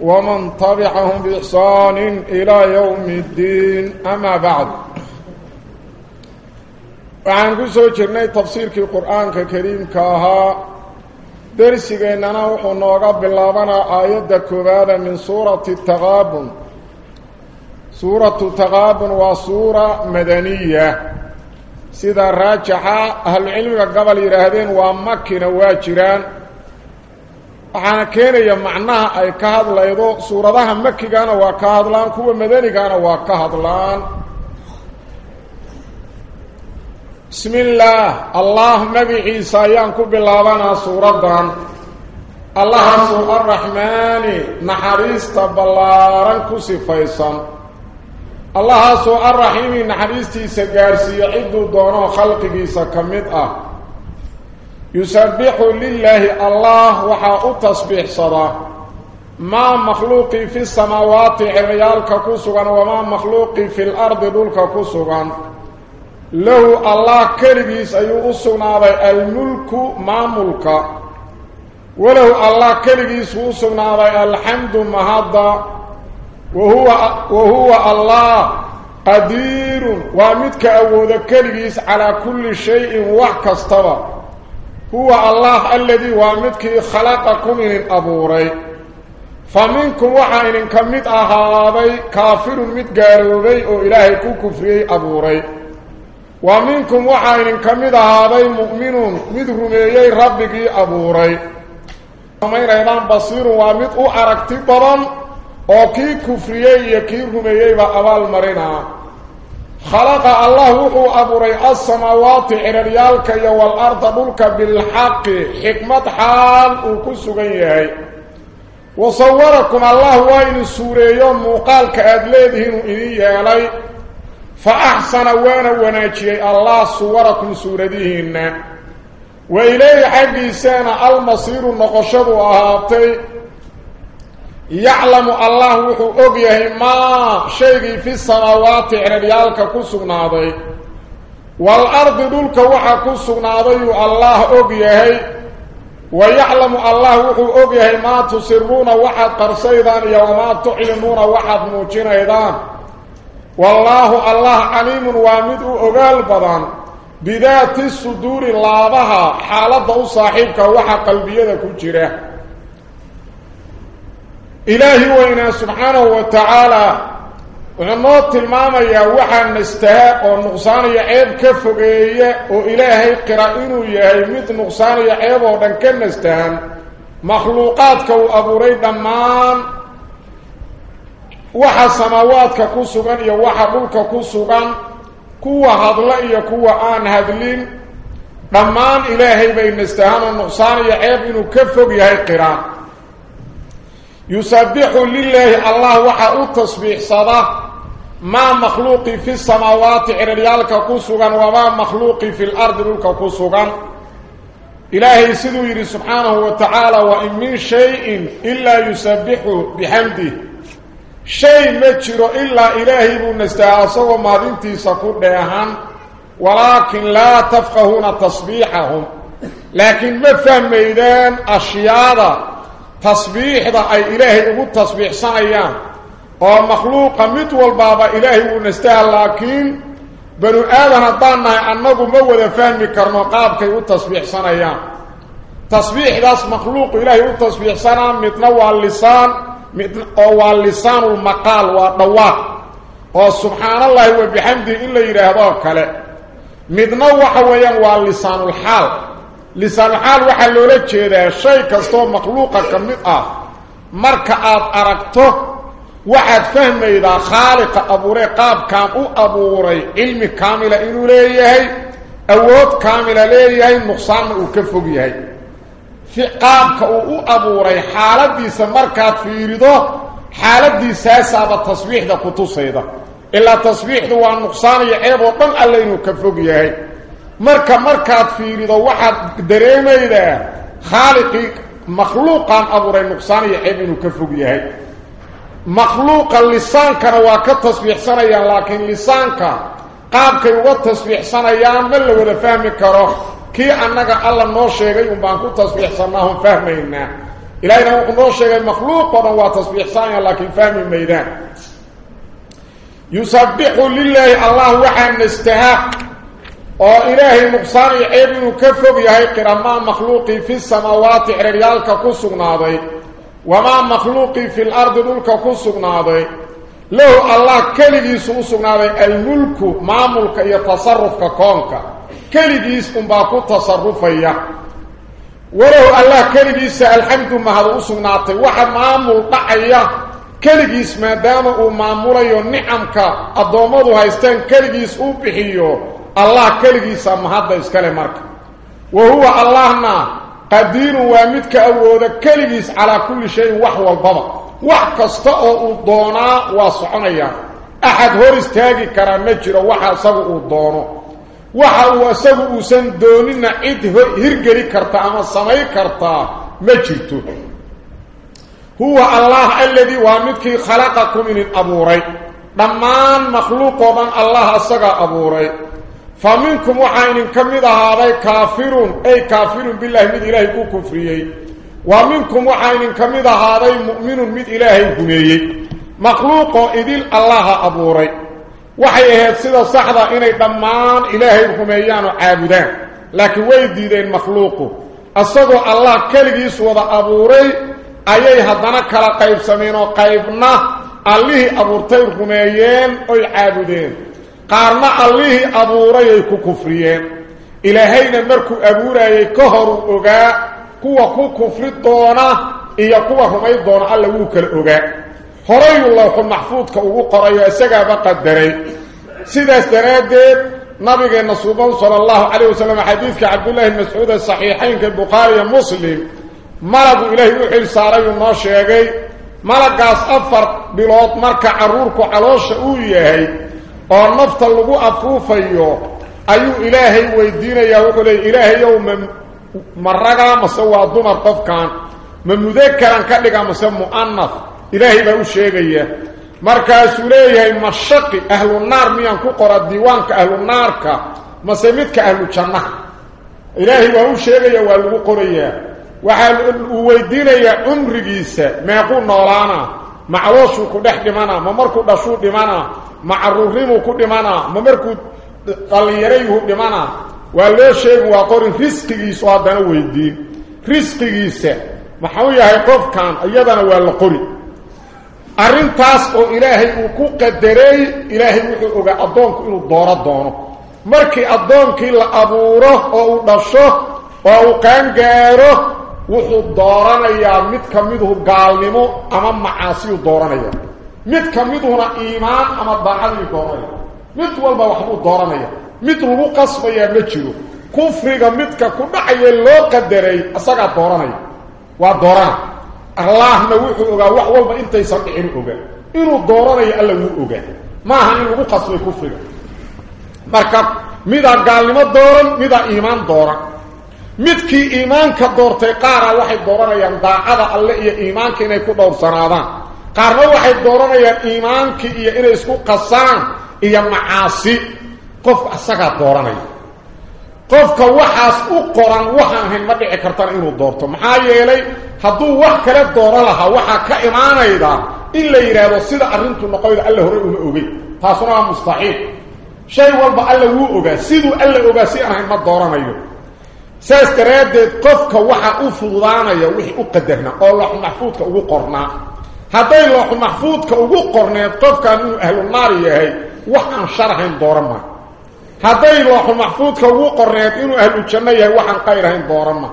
ومن طبعهم بإحسان إلى يوم الدين أما بعد وعن قصة جرني تفسير في القرآن الكريم كاها درسينا وحنا بالله آيات كبادة من سورة التغابن سورة التغابن وسورة مدنية سيدا راجحة أهل العلم قبل يرهدين ومكنا واجران waxaana keenaya macnaha ay ka hadlaydo suuradaha makigana waa ka hadlaan kuwa madanigana waa ka hadlaan bismi illaah allah magaciisa ayaan ku bilaabanaa suuraddan allahaasuu arraxmaani naxariista ballaaran ku sifaysan allahaasuu arraxiimi naxariistiisa gaarsiiyo cidduu doonoo khalqigiisa ka mid ah يسبح لله الله وحا تصبيح صدا. ما مخلوقي في السماوات عريالك كسوغا وما مخلوقي في الأرض دولك كسوغا له الله كربيس أيو أسوغنا الملك ما ملك. وله الله كربيس أسوغنا الحمد مهدا. وهو, وهو الله قدير ومتك أود كربيس على كل شيء وحكستبه هو الله الذي وامدك خلقكم من أبوري. فمنكم وحين كمت أهابي كافر متقاروبي أو إلهي كفري أبوري. ومنكم وحين كمت أهابي مؤمن مدرمي ربك أبوري. ومن أيضا بصير وامد أعركت برا أو كي كفري يكي رمي بأبال مرنا خلق الله وحو أبوري السماوات عرريالك والأرض بلك بالحق حكمة حال وكسوغيه وصوركم الله وين السوريون مقالك أدليدهن إني لي فأحسن وين وناجي الله صوركم سوردهن. وإليه حقي سانا المصير النقشد أهابتي يعلم الله اوغيه ما شيء في السماوات عريالك كسغناداي والأرض دولك وحا كسغناداي الله اوغيه ويعلم الله اوغيه ما تسرون وحا قرصيدان يوما تعلنون وحا موجينيدان والله الله عليم وامد بدان. بذات الصدور لابها حالته صاحبك وحا قلبيده كجيرة. إلهي وإنا سبحانه وتعالى وعنوات الماما وحا نستهاق ونقصان يعيب كفقية وإلهي قرائنه يهي نقصان يعيب ودن كن نستهان. مخلوقاتك وأبوري دمان. وحا سماواتك كسوغان يا وحا قلك كسوغان. كوة هدلئي كوة آن هدلين دمان إلهي نستهان ونقصان يعيب إنه كفق يهي قرائن يسبح لله الله وحا التصبيح صدا. ما مخلوق في السماوات عريالك كسوغا وما مخلوق في الأرض لك كسوغا إلهي سدو يري سبحانه وتعالى وإن من شيء إلا يسبح بحمده. شيء مجر إلا إلهي بنستعاصه وما دنتي سكور ديهان. ولكن لا تفقهون تصبيحهم. لكن ما فهم ميدان أشياء تصبيح أي إلهي أبو تصبيح صنعيان ومخلوق متول بابا إلهي ونستهل لكن بنو آذن الضانة أنه مولى فهمي كرمقاب كي أبو تصبيح صنعيان تصبيح داس مخلوق إلهي أبو تصبيح صنع متنوى اللسان متنوى اللسان المقال والدواء وسبحان الله وبحمده إلا يرهدوك له متنوى حويا واللسان الحال لسان حال وحا لولا جيدة. شيء كستو مخلوقا آه. مركا آد عرقته واحد فهم إذا خالق ابو رقاب كان أو ابو أبوري. علمي كامل إلو ليهي. أود كامل ليهي. مخصان أكفو بيهي في قاب كام أو أبوري. حالة ديسة مركات في إردو حالة ديسة سابة تصويح دا قطو سيدا إلا تصويح دوان مخصان يعيب وطن اللي نكفو بيهي marka markaad fiirido waxaad dareemaydaa khaaliqii makhluuqaan abuuray nuqsaan iyo ceeb inuu ka fog yahay makhluuqa lisaankana waa ka tasbiixsanayaan laakiin lisaanka qaabkay uga tasbiixsanayaan ma la wada fahmi karo kii annaga alla noo sheegay un baan ku tasbiixsannaa hun fahmaynaa ilaahayna wuxuu noo sheegay makhluuq oo waa tasbiixsanayaan laakiin fahmi maydaan yusabbixu lilaahi allah waxaa nastaha أو اله نقصان عيب وكفر يهي كرما مخلوقي في السماوات عريالك كسوناده وما مخلوقي في الأرض ذلك كسوناده له الله كلدي سوناده الملك ما ملك يتصرف ككونك كلدي اسم باكو تصرف اياه وله الله كلدي سالحمد ما هذا سوناده وحد ما ملك اياه كلجيس ما دام أو ماموليو نعمك ادومدو هايستان كلجيس أو بخييو wa huwa allahna qadiirun waa midka awooda keligiis calaa kulli shayin wax walbaba wax kasta oo uu doonaa waa soconayaan axad hor istaagi karaa ma jiro waxa isagu uu doono waxa uu isagu uusan doonina cid hirgeli karta ama samayn kartaa ma jirto huwa allah alladii waa midkii khalaqakum inin abuuray dhammaan makhluuqoo dhan allah isagaa فمنكم وحاين كميد اهاداي كافرون أي كافرون بالله من اله كو كفريي ومنكم وحاين كميد اهاداي مؤمن من اله غنيي مخلوق اذل الله أبوري. وحي أهد سده صحدا إني ضمان اله الخميان عابدان لكن ويديدين مخلوق. اصدو الله كلغيس ودا أبوري. ايي هدانا كلا قيب سمينو قيبنا. عليه ابورتي الخميان أو عابدين. قارنا الله أبوري ككفريين. إلهينا مركو أبو رأي كهر أغا كوة ككفر الدونة إيا كوة همي الدونة اللووك الأغا حري الله كن محفوظ كأوق ريو أسجا بقدري. سيدة استرادت نبي نصوبا صلى الله عليه وسلم حديث عبد الله المسعود الصحيحين كالبقاري المسلم مرض إله وحل ساري وماشي ملقاس أفر بلوط مركع الرور كعلوش أوليهي oo nafta lagu afuufayo ayuu ilaahay weydiinayaa wuxuu leeyay ilaahayow ma ma ragaa mase waa dumar qofkan ma mudakaran ka dhiga mase mu'anaf ilaahay baa u sheegaya markaasuu leeyahay mashaqi ahlu naar miyaan ku qora diiwaanka ahlu naarka mase midka ahlu jannaha ilaahay waa u sheegaya waa lagu qorayaa waxaa uu weydiinayaa cumrigiisa meequu noolaana ma calooshuu ku dhex dhimanaa ma markuu dhashuu dhimanaa ma caruurnimuu ku dhimanaa ma markuu qallinyarayhu dhimanaa waa loo sheegi waa qorin risqigiisu haddana weydiin. Risqigiisa maxuu yahay qofkan iyadana waa la qori. Arrintaas oo ilaahay uu ku qadaray ilaahay wuxuu ogaa addoonku inuu dooro doono. Markii addoonkii la abuuro oo uu dhasho oo uu qaangaaro wuxuu dooranayaa mid ka miduhu gaalnimo ama macaasiyuu dooranaya mid ka miduhuna iimaan ama daacadii dooranaya mid walba waxbuu dooranaya mid lagu qasbayaa ma jiro kufriga midka ku dhacaya loo qadaray isagaa dooranaya waa doorana allahna wuxuu ogaa wax walba intaysan dhicin ogaa inuu dooranayo alla wuu ogaa maaha in lagu qasbay kufriga marka midaa gaalnimo dooran midaa iimaan dooran midkii iimaanka doortay qaara waxay dooranayaan daacada alle iyo iimaanka inay ku dhowrsanaadaan قارنا واحد دورنا يا ايمانك يا ان اسكو قسان يا معاصي قف اسكا دورنا قف كو واحد اسو قران وحان هين ما دحي كرتان انو دورتو ما هيلي حدو واخ كلا دور لها وحا كا ايمانيدا الا يرهو سدا ارينتو نقويد الله هو أو اوغي تاسنا مستحيل شيء والله الله هو اوغي سدو الله اوغي سي أنا ما دورنا يو ساس كرهد قف كو واحد أو فودانيا وخي أو قدرنا أو لو محفوظ كو قورنا هذا لوح محفوظ كو قرنيت قف كان أهل النار هي وحن شرحين دورما هذا لوح محفوظ كو قرنيت انه أهل الجنه هي وحن قيرهين دورما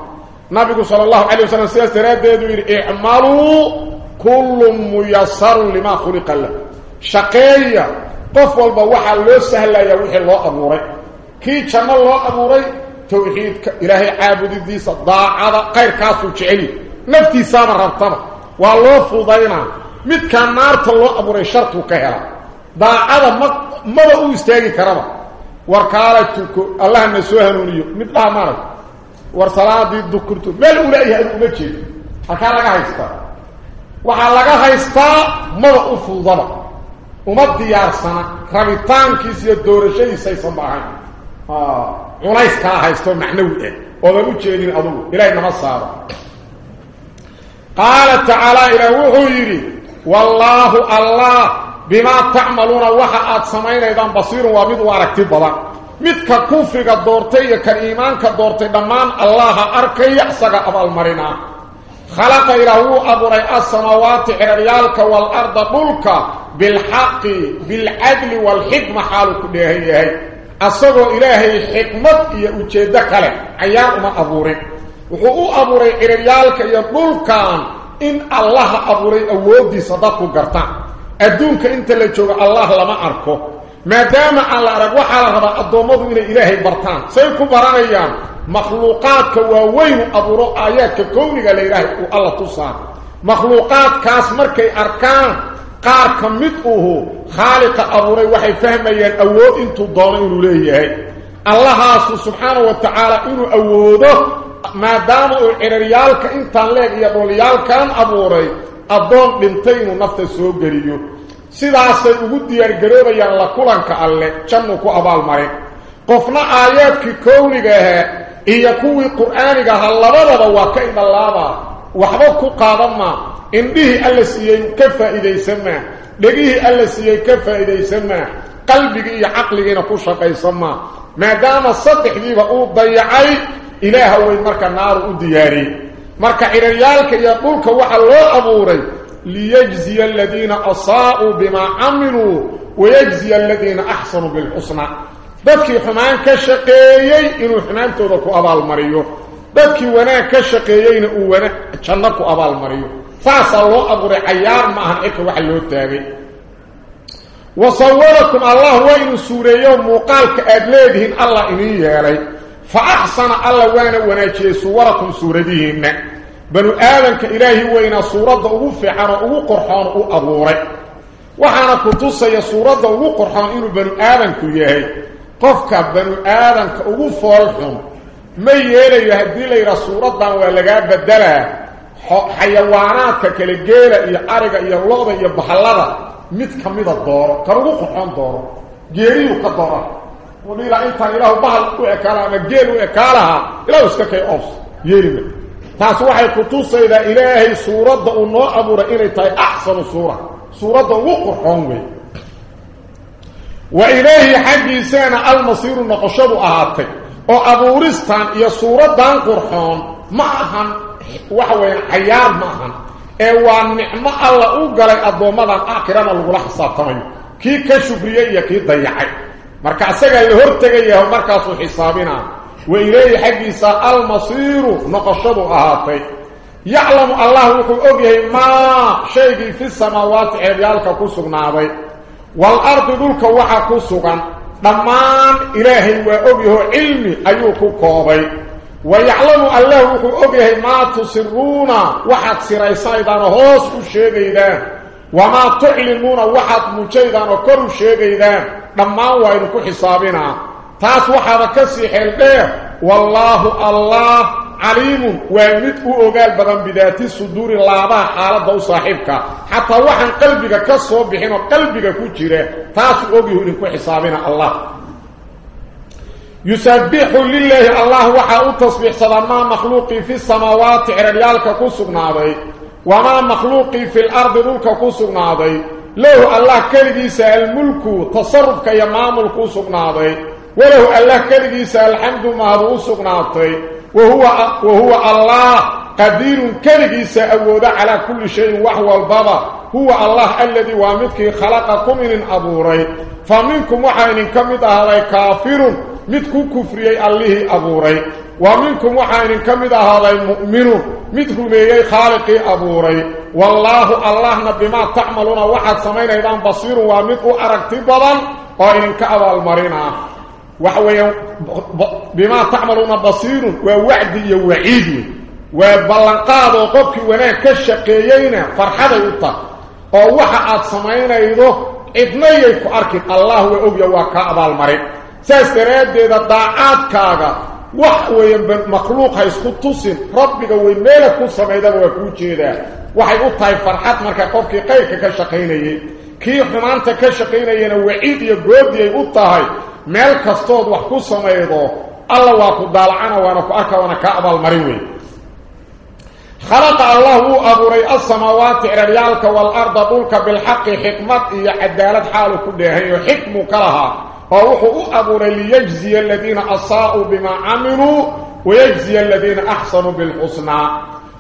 نبي صلى الله عليه وسلم سيستر يدير اعملوا كل ميسر لما خلق له شقيا طف والبا وحن لو سهل يا وحي لو ابوري كي جنه لو ابوري توحيد الهي عابد دي صداع هذا قير كاسو جعلي نفتي سامر ربطبه loo fudaynaa midkaan naarta loo abuuray shartuu ka hela daacada ma maba u istaagi karaba war kaala tuko allahna soo hanuuniyo mid dhaha maarag war salaadii dukurto meel uu leeyahay uma jeedo halkaa laga haystaa waxaa laga haystaa maba u fududaba uma diyaarsana rabitaankiisa iyo doorashadiisaysan ba ahayn culays kaa haysto macnawi ah oodan u jeedin adugu ilahay nama saaro قال تعالى إلى وحيره والله الله بما تعملون وحا أتسمعين إذا بصير وابد واركتب الله متك كفرق الدورتي كإيمان كدورتي دمان الله أركي يحسك أبا المرنا خلق إلى هو أبو رأي السماوات إلى ريالك والأرض بلك بالحق بالعدل والحكم حالك بيهي أصغوا إلهي حكمت يأتي دكالي أيام أبو رأي وحقوا أبوري عريالك يقول كان إن الله أبوري أودي صدقه قرطان أدونك إنت اللي تشوف الله لما أركو ما دام على ربو حال ربا أدوموه من إلهي برطان سيكو براني مخلوقاتك ووين أبورو آياتك كونيك ليرهي الله تصاب مخلوقات كاس مركي أركان قار كمدقوه خالق أبوري وحي فهمي أود إنتو دارين لليه الله سبحانه وتعالى إنو أوده maadaama uu ciraryaalka intaan leeg iyo dholyaalkan abuuray addoon dhintay inuu nafta soo geliyo sidaasay ugu diyaargaroobayaan la kulanka alle jannu ku abaalmarin qofna aayaadkii kowniga ahaa iyo kuwii qur'aaniga ahaa labadaba waa ka idhallaabaa waxba ku qaadan maa indhihii alla siiyey ka faa'iidaysan maa dhegihii alla siiyey ka faa'iidaysan maa qalbigii iyo caqligiina ku shaqaysan maa maadaama saddexdiiba uu dayacay إله هو مركا نار ودياري. مركا عريالك يقولك وحالله أبوري ليجزي الذين أصاؤوا بما عملوا ويجزي الذين أحسنوا بالحسنة بكي حمان كشقيي إنو حمان تودكو أبا المريو بكي ونا كشقيين إنو ونا أبا المريو فاس الله أبوري عيار ماهن إكو وحالله التابي وصوركم الله وين سوريا موقالك أدليدهن الله إني يا فأحسن الله وأنا وأنا جي سوركم سورتهم بنو آدم كإلهي وين سورة أو في عرا أو قرحان أو ابوره وحنا كنتس يا سورة أو قرحان انه بنو آدم كيهي. قف ك بنو آدم أو فولهم. ما يله يهدي لي سورة دان ولا بدلا. حيوانات كل جيل يا ارق يا لوده يا بحلده مثل كميده دور كرو قرحان دور. جيريو كدورة. Geel u ekaa lahaa ilahu iska kay oos yeelima taas waxay ku tusaydaa ilaahay suuradda uu noo abuuray inay tahay axsanu suura suuradda ugu qurxoon wey wa ilaahi xaggiisaana almasiiru noqoshadu ahaatay oo abuuristan iyo suuraddan qurxoon ma ahan waxa weeyaan cayaar ma ahan ee waa nicmo alla u galay addoommadan aakhirana lagula xisaabtamayo kii ka shukriyey iyo kii dayacay marka isagaa la hortegayaho markaasuu xisaabinaa wa ilayhi xaggiisa almasiiru noqoshadu ahaatay yaclamu allah wuxuu og yahay maa shaygii fi samaawaati ceebyaalka ku sugnaaday waalardi dhulka waxa ku sugan dhammaan ilaahay waa og yaho cilmi ayuu ku koobay wa yaclamu allah wuxuu og yahay maa tusiruuna waxaad siraysanaydaan oo hoos u sheegaydaan wamaa tuclinuuna waxaad mujaydaan dhammaan waa idinku xisaabinaa taas waxaaba ka sii xeel dheer wallaahu allah caliimun waa mid u ogaal badan bidaati suduuri laabaha xaaladda u saaxiibka xataa waxaan qalbiga ka soo bixin oo qalbiga ku jira taasuu ogyahu idinku xisaabina allah yusabbixu lilaahi allah waxaa u tasbiixsadaa maa makhluuqii fi samaawaati ciraryaalka ku sugnaaday wamaa makhluuqii fi lardi له الله كلديس الملك تصرفك يا مامل قوسك ناضي. وله الله كلديس الحمد ما رؤوسك ناضي. وهو, وهو الله قدير كلديس أود على كل شيء وهو البابا. هو الله الذي وامدك خلق من أبوري. فمنكم وحين كمد هذا كافر مدكو كفري الله أبوري. ومنكم وحين كمد هذا مؤمن مدكو بيه خالق أبوري. والله الله بما تعملون. واحد سمين ايضان بصير وامدقوا ارقتي بضل وانك ابا المرينة. وحوه بما تعملون بصير ووعد يوعيد وبلنقاض وقبك ونهك الشقيين فرحدة يطا ووحد سمين ايضو ابنيك اركت الله وعب يوكا ابا المرينة. سيستريد دا داعات كاغا. Ku wax weeye makhluuq ha isku tusin rabbiga weyn meela ku samaydaba waa kuu jeedaa waxay u tahay farxad marka qofkii qayrka ka shaqaynayay kii xumaanta ka shaqaynayana waciid iyo goodi ay u tahay meel kastood wax ku samaydo alla waa ku daalacana waana ku arka waana ka abaalmarin wey خلق الله أبوري السماوات عريالك والأرض قولك بالحق حكمة إيا عدالة حاله كلها هي فوحو أبوري ليجزي الذين أصاءوا بما عملوا ويجزي الذين أحسنوا بالحسنى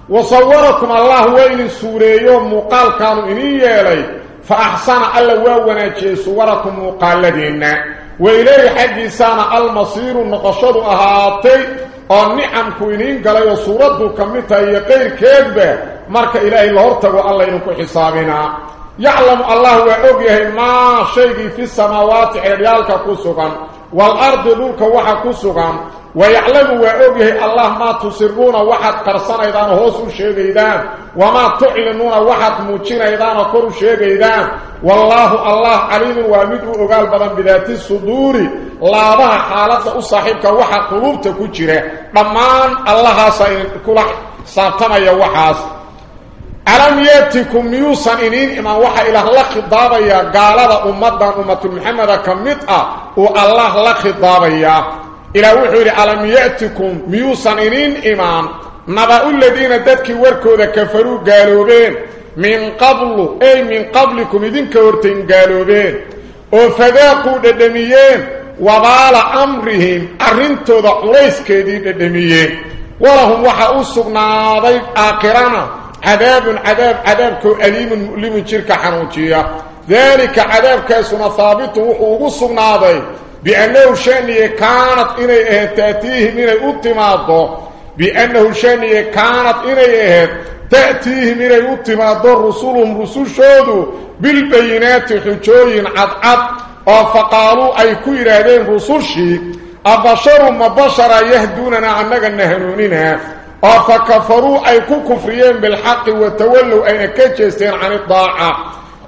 وصوركم الله وين سوريو مقال كانوا إني إلي فأحسن الله ووناجي صوركم مقال لدينا وإليه سانا المصير النقشد أهاتي oo suuraddu ka mid tahay iyo qayrkeedba marka ilaahay la hortago alla idinku xisaabinaa. يعلم الله وعبه ما شيء في السماوات عريالك كسوغان والأرض نورك وحا كسوغان ويعلم وعبه الله ما تسرون وحد قرصان إذان هوسو شيب إذان وما تعلنون وحد موچين إذان كورو شيب إذان. والله الله عليم وامده أغال بدن بذات السدور لا بها حالات أصحيبك وحد قلوبتك كجره ممان الله سيكون سابتنا يوحاس. Alam yaatikum miyuusan iniin imaan waxaa ilaah la khidaabayaa gaalada ummaddan ummatul maxameda ka mid ah uu allah la khidaabayaa ilaah wuxuu yidhi alam ya'tikum miyuusan iniin imaan naba-u ladiina dadkii warkooda kafaruu gaaloobeen min qablu ay min qablikum idinka hortayn gaaloobeen oo fadaaquu dhedhamiyeen wabaala amrihim arrintooda culayskeedii dhedhamiyeen walahum waxaa u sugnaaday aakhirana عذاب عذاب عذاب كأليم مؤلم تلك حنوتية. ذلك عذاب كيسنا ثابت وقصنا هذا بأنه شأنه كانت إليه تأتيه من الأطماد بأنه شأنه كانت إليه تأتيه من الأطماد رسول رسول شهد بالبينات حجوين عد عد فقالوا أي كيرا دين رسول شهد أبشر ما بشر يهدوننا عنك النهرونين فكفروا أي كفرين بالحق وتولوا أي كتشستين عن الطاعه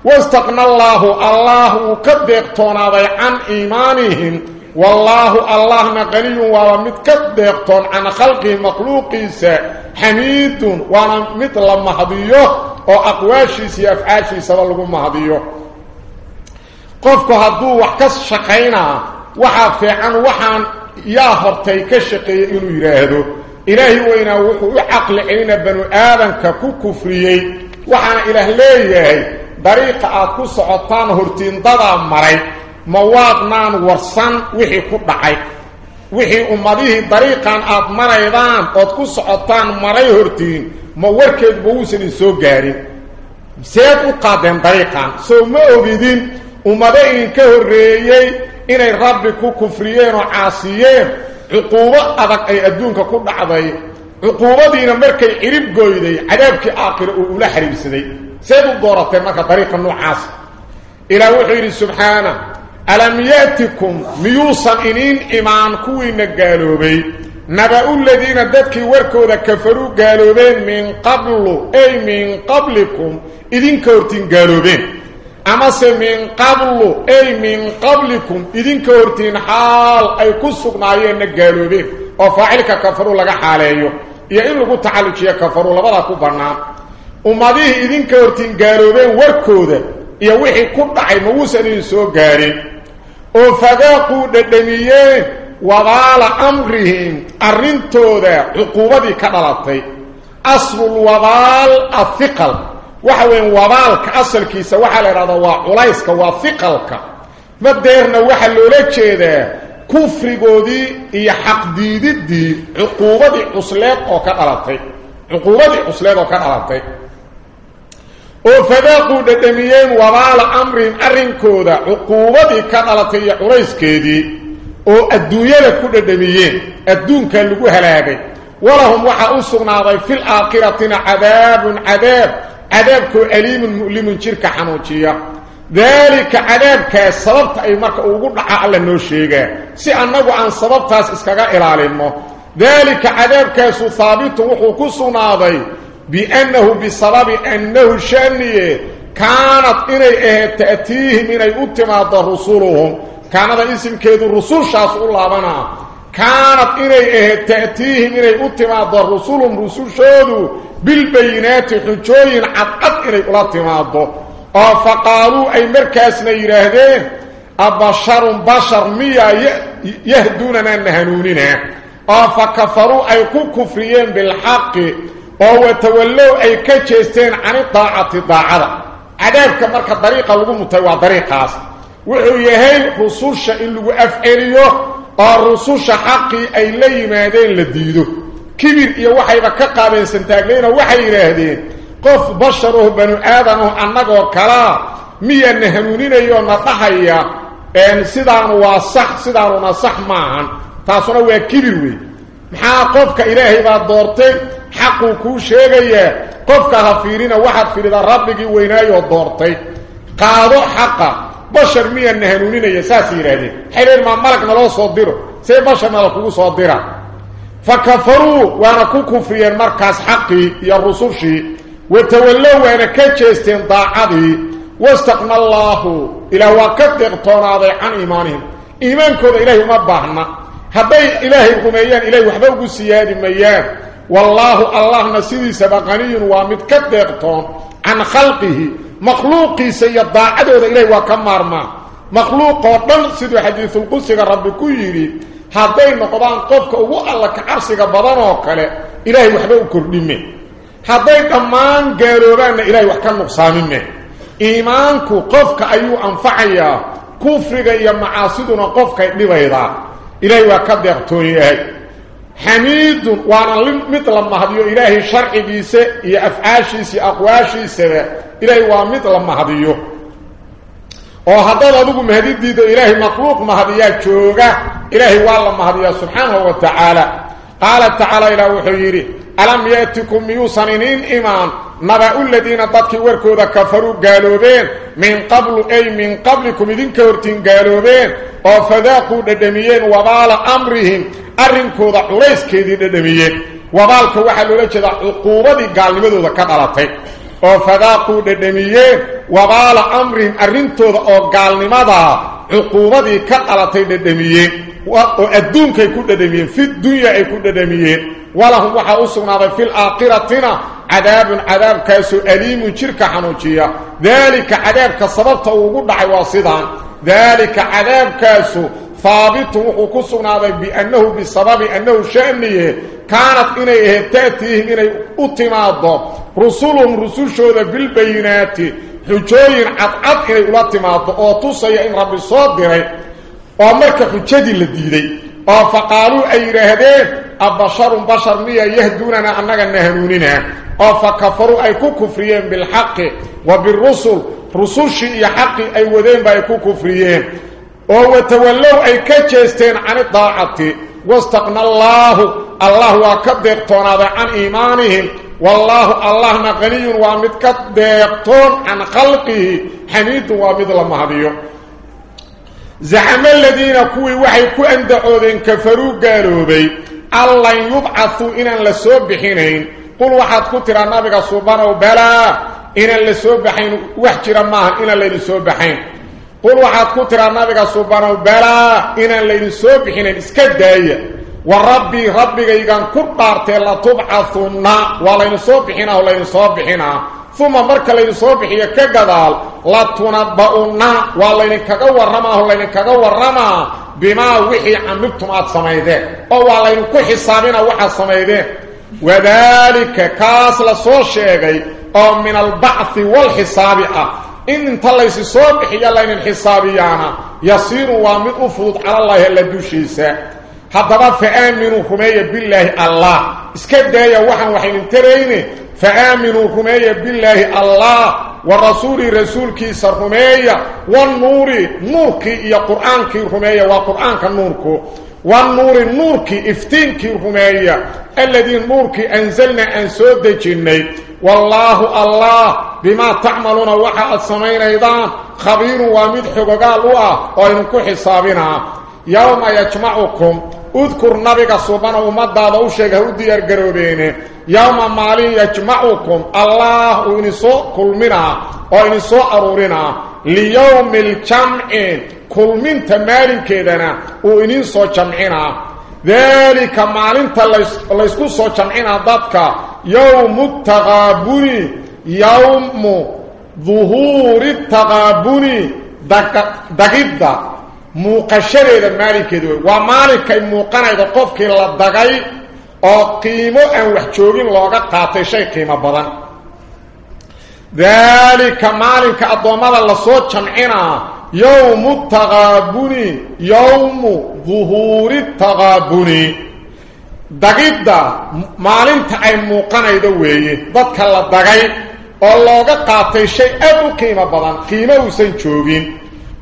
واستقنى الله الله كبقتونا ذي عن إيمانهم. والله الله نقلي ومت كبقتون عن خلقه مخلوقي سا حميد ومت لما هديه وأقواشي سي أفعاشي سبا لكم هديه قفكو هدو وحكس شقينا. وحا في وحان يا هرتي كشقي إلو يرهدو ilaahi weynaa wuxuu u caqli celina banu aadamka ku kufriyey waxaana ilaah leeyahay dariiqa aad ku socotaan hortiindadaa maray ma waadnaan warsan wixii ku dhacay wixii ummadihii dariiqan aad maraydaan ood ku socotaan maray hortiin ma warkeeduba wuusan idin soo gaarin seed u qaadeen dariiqan soo ma ogidin عقوبة ادق أي أدونك كو دحداي عقوبه دينا مركي خريب غويداي عذابكي آخر أو لا خريب سدي سيد غورته ماك طريق النعاس. إلى وحي سبحانه. ألم يأتكم ميوصنين ايمان كوين غالوبي نبأ الذين دتكي وركودا كفروا بي من قبل أي من قبلكم إذن كورتين بي اما سمين قبل أي من قبلكم إذن كورتين حال أي كسوك نايين نقالوبين وفاعلك كفروا لغا حاليو. يأين لغو تعالوك يا كفروا لبدا كفرنا اما ديه إذن كورتين قالوبين وركودة. يوحي كبع موسى نيسو قارين وفاقاقوا ددنيين وضال أمرهم. أرنتو ذا عقوبة كدلتي أصل الوضال الثقل. Gaarin oo fadaaquu dhedhamiyeen wabaala amrihim arrintooda cuquubadii ka dhalatay aslulwabaal ahiqal waxa weyan wabaalka asalkiisa waxaa la idhahdaa waa culayska waa hiqalka madeerna waxaa loola jeedaa kufrigoodii iyo xaqdiididdii cuquubadii cusleed oo ka dhalatay cuquubadii cusleed oo adduunyada ku dhedhamiyeen adduunka lagu halaagay walahum waxaa u sugnaaday fil aakhiratina cadaabun cadaab cadaabkoo aliimun mu'limun jirka xanuujiya daalika cadaabkaas sababta ay marka ugu dhaca alla noo sheegaa si annagu aan sababtaas iskaga ilaalinno daalika cadaabkaasu haabitun wuxuu ku sugnaaday biannahu bisababi annahu shaaniye kaanad inay ahayd ta'tiihim inay u timaado rusuluhum kaanada isimkeedu rusushaas u laabanaa kaanad inay ahayd ta'tiihim inay u timaado rusuluhum rusushoodu بالبينات حجوين عقد إني قلاتي ماضو فقالوا أي مركزنا يرهدين أبشر بشر ميا مية يهدوننا النهنوننا فكفروا أي كفريين بالحق وتولوا أي كتشيستين عن طاعة طاعة. عدد كمارك الضريقة لغو متوى الضريقة وحو هاي رسوشة اللي أفعليه الرسوشة حقي أي لي مادين لديده كبير إيا وحي بكاقا بين سنتاقلين وحي إلهدين. قف بشره بن آدمه أنك وكلا مي النهنونين إيا ونطحي إن صدان واصح صدان ونصح معهن تاسونا ويا كبير وي محا قفك إلهي بات دورتين حقو كوشيغ إيا قفك هفيرين وحد فيرد ربك ويناي ودورتين قادو حقا. بشر مي النهنونين إيا ساسي إلهدين حلير ما ملك نلو صدره سي بشر ملكو صدره فكفروا كوكو في المركز حقي يا الرسوشي وتولوا وأنا ونكتشستين ضاعدي واستقنا الله. إلى وقت اغطان هذا عن إيمانهم إيمانكم إليه مباحنا هبي إلهي قميان إليه وحبوك السياد ميان. والله الله نسيدي سبقني ومتكت اغطان عن خلقه. مخلوقي سيد ضاعده إليه وكمارما مخلوق وطن سيد حديث القدس ربكو يريد hadday noqdaan qofka ugu alla ka cabsiga badan oo kale ilaahay waxba u kordhime hadday dhammaan gaaloobaanna ilahay wax ka nuqsaamime iimaanku qofka ayuu anfacayaa kufriga iyo macaasiduna qofkay dhibaydaa. Ilaahay waa ka deeqtoon yahay xamiidun waana mid la mahadiyo ilaahay sharcigiisa iyo afcaashiisa iyo aqwaashiisaba ilaahay waa mid la mahadiyo. Oo haddaad adigu mahadidiida ilaahay makhluuq mahadiyaa jooga إلهي والله ما يا سبحانه وتعالى. قال تعالى إلى وحييري ألم يأتكم ميوسنين إيمان؟ نبأوا الذين تدكي وركوا ذكفروا قالوا بين. من قبل أي من قبلكم إذن كورتين قالوا بين. وفذاقوا ددميين وضال أمرهم. أرنكوا ذا ليس كيدي ددميين. وضالك وحلوا لك ذا القوبة قال لماذا ذا كبرتين وفذاقوا ددميين وضال أمرهم. أرنكوا ذا قال لماذا عقوبة كقلتين ددميين. وادونكاي كودداميين في الدنيا اي كودداميين ولهم وحا اسغناد في الآخرتنا عذاب عذاب كاسو أليم جيركا حنوجيا ذلك عذاب كسببته أو غدحي واسيدان ذلك عذاب كاسو ثابت وكسغناد بأنه بسبب أنه شانيه كانت اني تاتي اني اتماض رسولهم رسول شود بالبينات. حجوين عطعت اني اتماض أو توسى إن ربي صادره. Oo marka xujadii la diiday oo faqaaluu ay yidhaahdeen abasharun bashar miya yahduunana annaga na hanuuninaa oo fa kafaruu ay ku kufriyeen bilxaqi wa birusul rusushii iyo xaqii ay wadeenba ay ku kufriyeen oo watawallow ay ka jeesteen cani daacati allah waa ka deeqtoonaaday can iimaanihim wallaahu allahna qaniyun waa mid ka deeqtoon khalqihi xamiidun waa mid la mahadiyo zacama aladiina kuwii waxay ku andacoodeen kafaruu gaaloobay allan yubcahuu inaan la soo bixinayn qul waxaad ku tiraa nabiga subanow balaa inaan la soo baxayn wax jira maahan inaan laydin soo baxayn qul waxaad ku tiraa nabiga subanow balaa inaan ثم مركه لين صوبخيه كغدال لا تونا باونا والله انك قورما والله انك قورما بما وحي عملتم اد سميده أو والله انك حسابنا وحا سميده وذلك كاس لسو شيغي أو من البعث والحساب ان تلس صوبخيه لين الحساب يانا يصير ومقفوض على الله لدوشيسه حتى ما فئام منكم بالله الله اسكت ده يا وحن وحين تريني فآمنوا رمية بالله الله ورسول رسول كي سرمية والنور نور كي يا قرآن كي رمية كنور كو. والنور النور كي افتين كي رمية الذي النور كي أنزلنا أن سود جني والله الله بما تعملون وحا السمين أيضا خبير ومدح وقال وإنكو حسابنا. يوم يجمعكم اذكر نبيك سبحانه ومدى دوشيك هودي يرقروبين يوم مالي يجمعكم. الله وإنسو كل منا وإنسو أرورنا. ليوم الجمع كل من تمالين كيدنا وإنسو جمعنا. ذلك مالين ليسكو سو جمعنا ضدك يوم التغابن. يوم ظهور التغابن. دقيدة muuqashadeeda maalinkeedu wey waa maalinkay muuqanayda qofkii la dagay oo qiimo aan wax joogin looga qaatay shay qiimo badan. Daalika maalinka addoommada la soo jamcinaa yowmu taqaabuni yowmu duhuuri taqaabuni. Dagidda maalinta ay muuqanaydo weeye dadka la dagay oo looga qaatay shay aad u qiimo badan qiimo uusan joogin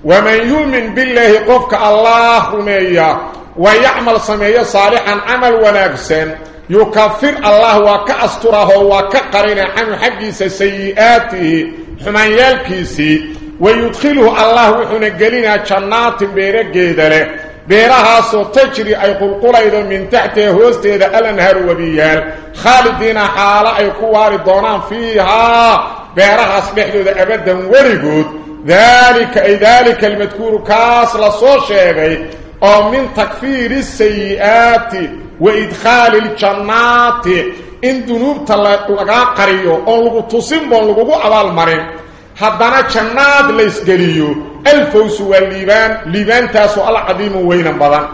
ومن يؤمن بالله قفك الله رميا ويعمل سمية صالحا عمل ونفسا يكفر الله وكأستره وكقرن عن حقيس سيئاته حمان يالكيسي ويدخله الله وحنقلنا جنات بيرقيدله بيرها سو تجري أي قلقل من تحته هوسته إذا الانهار وبيال. خالدين حالا أي قوار دونان فيها. بيرها سبحته إذا أبدا ورقود. ذلك أي ذلك المذكور كاس لصو أو من تكفير السيئات وإدخال الجنات. إن ذنوب تلقى قريو. أو لغو تصنبو لغو أبال مرين حدنا جنات ليس قليو الفوس والليبان ليبان تاسو العظيم وين بضان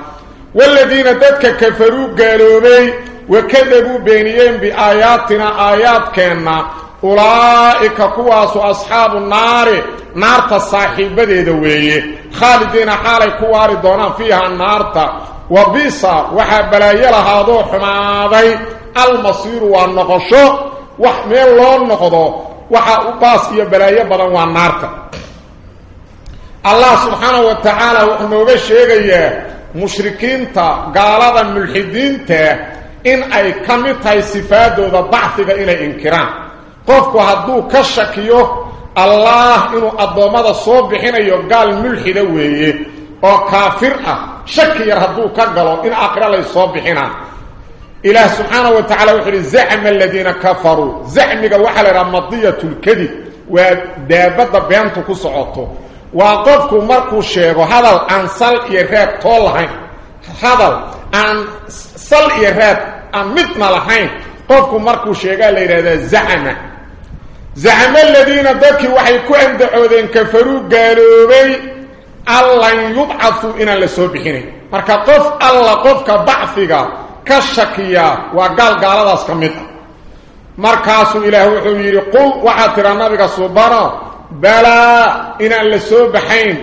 والذين ددك كفروا قالوا بي وكذبوا بينيين بآياتنا آيات كينا. أولئك كواس أصحاب النار. نار الصاحبة ذويه خالدين حالي كواري دونان فيها النار وبيسا وحبلايا لها ذو حماضي. المصير والنقشو. وحميل الله النقضو وحا أباس يبلايا بدن والنار الله سبحانه وتعالى وحنوغا شيغيا مشركين تا قالada ملحدين تا إن أي كمتاي صفادو ذا بعثك إلى إنكران. قفكو هدو كشكيو الله إنو أضومد صوبحين أيو قال ملحدة وي أو كافر شكي يرهدو كقلو إن أقرأ لي صوبحين إله سبحانه وتعالى وحر زعم الذين كفروا زعم وحل رمضية الكذب ودابد بيانتو كسعوتو وقفكو مركو شيغو هذا عن صل إيراد طولهين هذا عن صل إيراد عن مثنى لحين قفكو مركو شيغا ليراد زعمه زعم الذين ذكي وحي كعند عودين كفروا قالوا بي الله يبعثوا إنا لسوبحين مركا قف الله قفك بعثك كالشكية وقال قال الله سكمت مركاسو إله وحبير قل وعاترا نبيك صبرا بلا إنا لسوبحين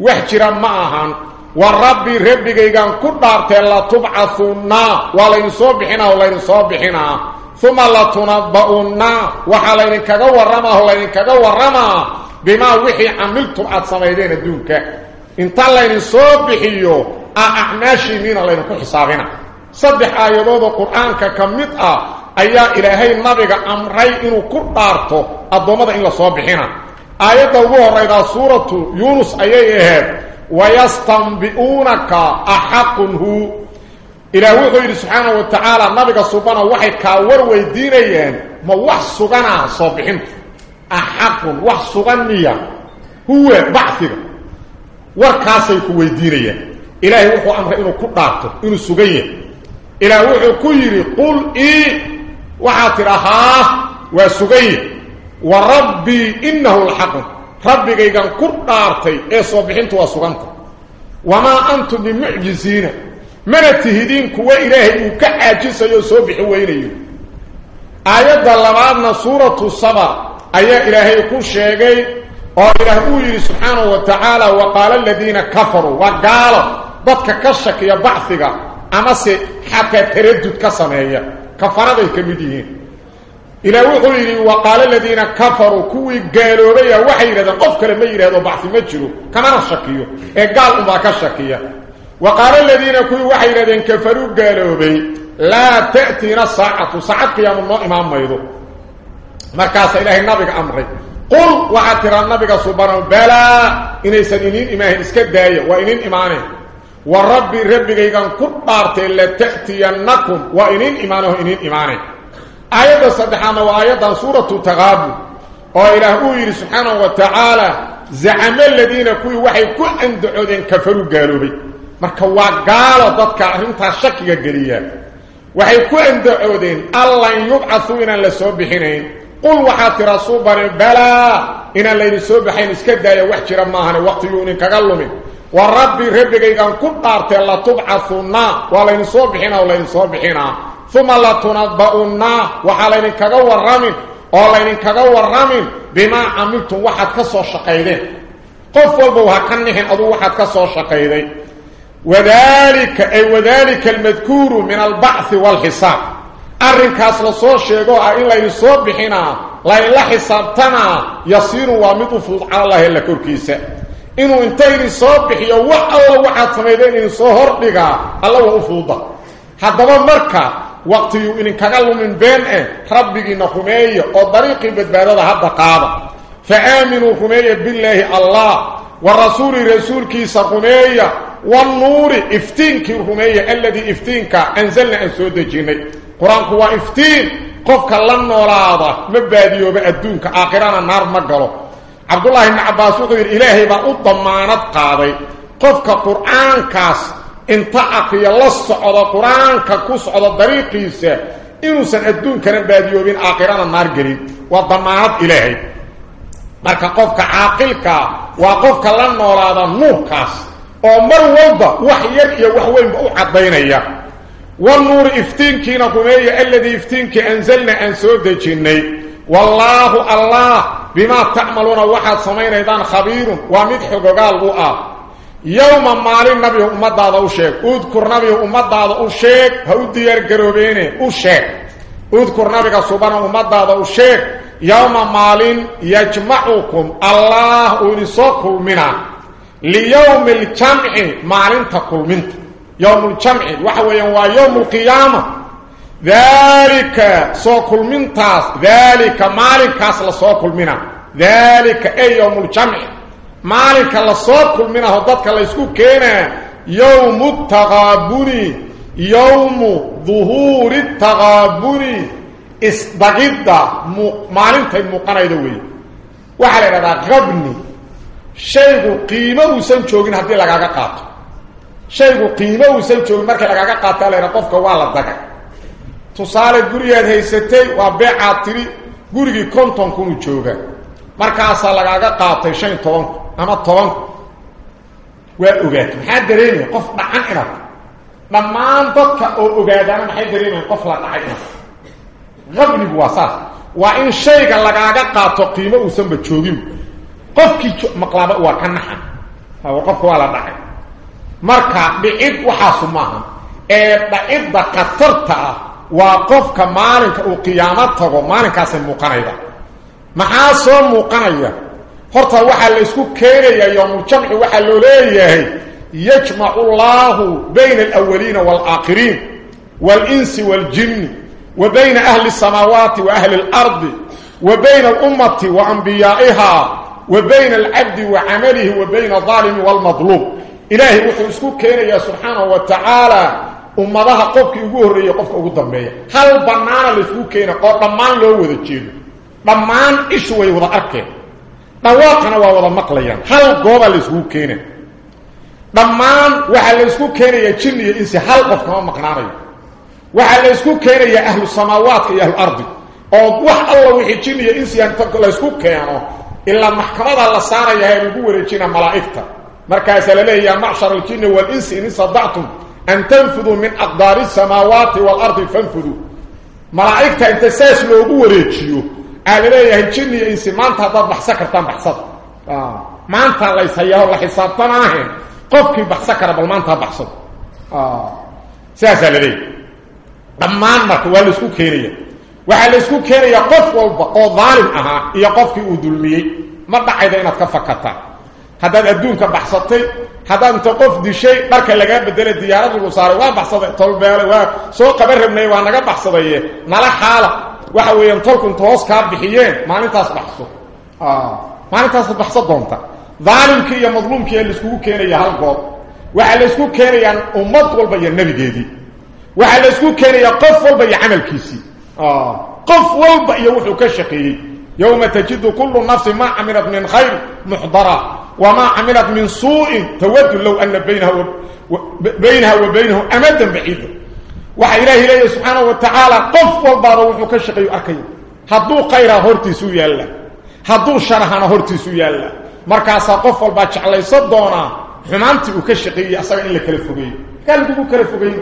وحجرا معهان والرب ربك إيقان كبارت الله تبعثنا ولا صبحنا ولا صبحنا ثم لتنبؤون وحال إن كذا ورما هو إن كذا ورما. بما وحي عملتم أتصميدين الدونك. إن طلع إن صبحيو أعماشي من الله إنكو حسابنا صبح آيات القرآن ككمتها أيها إلهي النبي أمري إنو كردارتو الضمد إلا صبحنا آيات الله سورة يونس أيها. ويستنبئونك أحق هو. إلى وحي سبحانه وتعالى النبي سبحانه وحي كاور ويدينيان ما وح سغنا صبحين أحق وح سغنية هو بعثك وركاسي كو ويدينيان إلهي وحو أمر إنه كدارته إنه سغنية إلى وحي كيري قل إيه وحاترها وسغنية وربي إنه الحق ربي كيغان كدارتي إيه صبحين تو سغنته وما أنتم بمعجزين منتهدين كو إلهي وكا عاجز يوسف حوينيه آيات اللبادنا سورة الصبا آيات إلهي يقول شيئا أو إلهي سبحانه وتعالى وقال الذين كفروا وقال ضدك كشك يا بعثك أمسي حتى تردد كسانيه كفرده كمدين إلهي يقول وقال الذين كفروا كوي قالوا بيه وحي لذا قفك لما يرهدوا بعث مجره كما نشكيه قال أما كشكيه وقال الذين كوي وحي لدين كفروا قالوا بي لا تأتينا الساعة. ساعة قيام الله إمام ميضو مركز إله النبي أمري. قل وعتر النبي سبحانه بلا إني سنينين إماه إسكت داية وإنين إمانه وربي ربي كان كبارت لتأتينكم وإنين إيمانه إنين إيمانه آية صدحانا وآية سورة تغابل وإله أوير سبحانه وتعالى زعم الذين كوي وحي كل أندعودين كفروا قالوا بي marka waa gaalo dadka arrintaa shakiga geliya waxay ku andacoodeen allan yubcathu inaan la soo bixinayn qul waxaa tira suubane balaa inaan layni soo baxayn iska daaya wax jira maahane waqtiguu idinkaga lumin wa rabbi rabbigaygaan ku dhaartee latubcathunna waa layni soo bixinaa oo layni soo bixinaa uma latunaba'unna waxaa laydinkaga warramin oo laydinkaga warramin bimaa camiltum waxaad ka soo shaqaydeen qof walba ha ka nixin aduu waxaad ka soo shaqayday وذلك أي وذلك المذكور من البعث والحساب. أرنكاس لصور شيئا إلا يصوب بحنا لا إلا حسابتنا. يصير ومضفوض على الله إلا كوركيسة. إنه انتهي يصوب بحيا الله واحد سميدين إن صهر لغا الله وفوضة هذا مركا. وقت إن كغلوا من بين ربك نخمية وطريق بدبادة هذا قادة فآمنوا خمية بالله الله. والرسول رسول كيسا خمية والنور إفتينك رمية الذي إفتينك. أنزلنا أن سود جيني. قرآن هو إفتين. قفك لن ولاده مباديو بأدونك. اخرنا النار مغلو عبد الله بن عباس وغير إلهي با ضمانت قاداي قفك قرآن كاس. انت سعود قرآن كسعود طريقيسه انه سن أدونك باديو بين اخرنا النار غري وضمانت إلهي. marka qofka caaqilka waa qofka la noolaada nuurkaas oo mar walba wax yar iyo wax weyn u cadaynaya والنور افتينكينا قمية الذي افتينك أنزلنا أن سود جني والله الله بما تعملون واحد سمين ايضان خبير ومدح قال يوم مالي النبي أمد هذا أشيك اذكر نبي أمد هذا أشيك هودي يرقربيني أشيك اذكر نبي سبحانه أمد هذا أشيك يوم مالين يجمعكم الله ونسوكم منا ليوم الجمع مالين تقول منت. يوم الجمع وحويا ويوم القيامة. ذلك سوكل منتاس ذلك مالك أصل سوكل منا. ذلك أي يوم الجمع. مالك لسوكل منا هدتك ليسكو كينا. يوم التغابن يوم ظهور isdagidda maalintay muuqanayda wey waxaa la idhahdaa qabni shaygu qiimo uusan joogin haddii lagaaga qaato. Shaygu qiimo uusan joogin markii lagaaga qaato layha qofka waa la dagay. Tusaale gurigaad haysatay waa beecaad tidhi gurigii konton kunu jooga markaasaa lagaaga qaatay shan iyo tobanku ama tobanku. Waa ogaatay. Maxaa dareemaya qof dhacan inaad dhammaan dadka oo ogaadaana maxay dareemayaan qof la dhacay inaad qabnigu waa saas. Waa in shayga lagaaga qaato qiimo uusanba joogin. وسنب جوغين قفكي مقلابه وا كنخا هو قفك ولا دحي marka dhicid waxa sumaha ee dhicida qatarta waa qofka maalinka uu qiyaamad tago maalinkaas muuqanayda maxaa soo muuqanaya horta waxa la isku keenaya yawmul jamci waxa loo leeyahay yajma'u Allahu bayna al-awwalin wal-akhirin wal-insi wal-jinni وبين أهل السماوات وأهل الأرض وبين الأمة وأنبيائها وبين العبد وعمله وبين الظالم والمظلوم. إلهي وحسكو يا سبحانه وتعالى. أمضاها قفك يقول ريا قفك أقول دمية. هل بنانا لسكو كينا قول ضمان لو وذا جيدو ضمان إشوي وذا أركي. نواقنا وذا مقليا هل قوبا لسكو كينا ضمان وحل لسكو كينا يا يا إنسي هل قفك ما isku keenaya ahlu samaawaadka iyo ahlu ardi oo wax alla wixii jin iyo insi aan la isku keeno إلا محكمة الله سارة يهيبو ورجين ملائكة. مركز لي يا معشر الجين والإنس إن صدعتم أن تنفذوا من أقدار السماوات والأرض فانفذوا. ملائكة أنت ساس لوبو ورجيو أهل آه. الله يهي الجين إنس مانتا ضد بحسكر تان بحسط مانتا الله يسيه الله حساب تناهن قفك بحسكر بل مانتا بحسط آه. ساس الله يهي أمان مركوالي سكو كيرية. Waa la isku keenaya isku qof walba oo daalim ahaa iyo qofkii uu dulmiyey ma dhacayda inaad ka fakataan haddaad adduunka baxsatay haddaad inta qof dishay dharka lagaa bedelay diyaarad lagu saaray waa baxsaday tolbeele waa soo qaban rabnay waa naga baxsadaye nala xaala waxa weeyaan tolku inta hoos kaa bixiyeen maalintaas baxso maalintaas baxso doonta daalimkii iyo madluumkii la iskugu keenaya hal goob waxa la isku keenayaan ummad walba iyo nabigeedii waxa la isku keenayaa qof walba iyo camalkiisii qof walba iyo wuxuu ka shaqeeyay يوم تجد كل نفس ما عملت من خير محضرة وما عملت من سوء تود لو أن بينها, و... بينها وبينه أمدا بعيدا وحا إلهي إليه سبحانه وتعالى قف والبارو وحوك الشقي أركي. هدو قيرا هورتي سويا الله. هدو شرحنا هورتي سويا الله. مركاسا قف والباتش علي صدونا. حمانتي وكشقي أصلا إلا كالفوقين قال لكو كالفوقين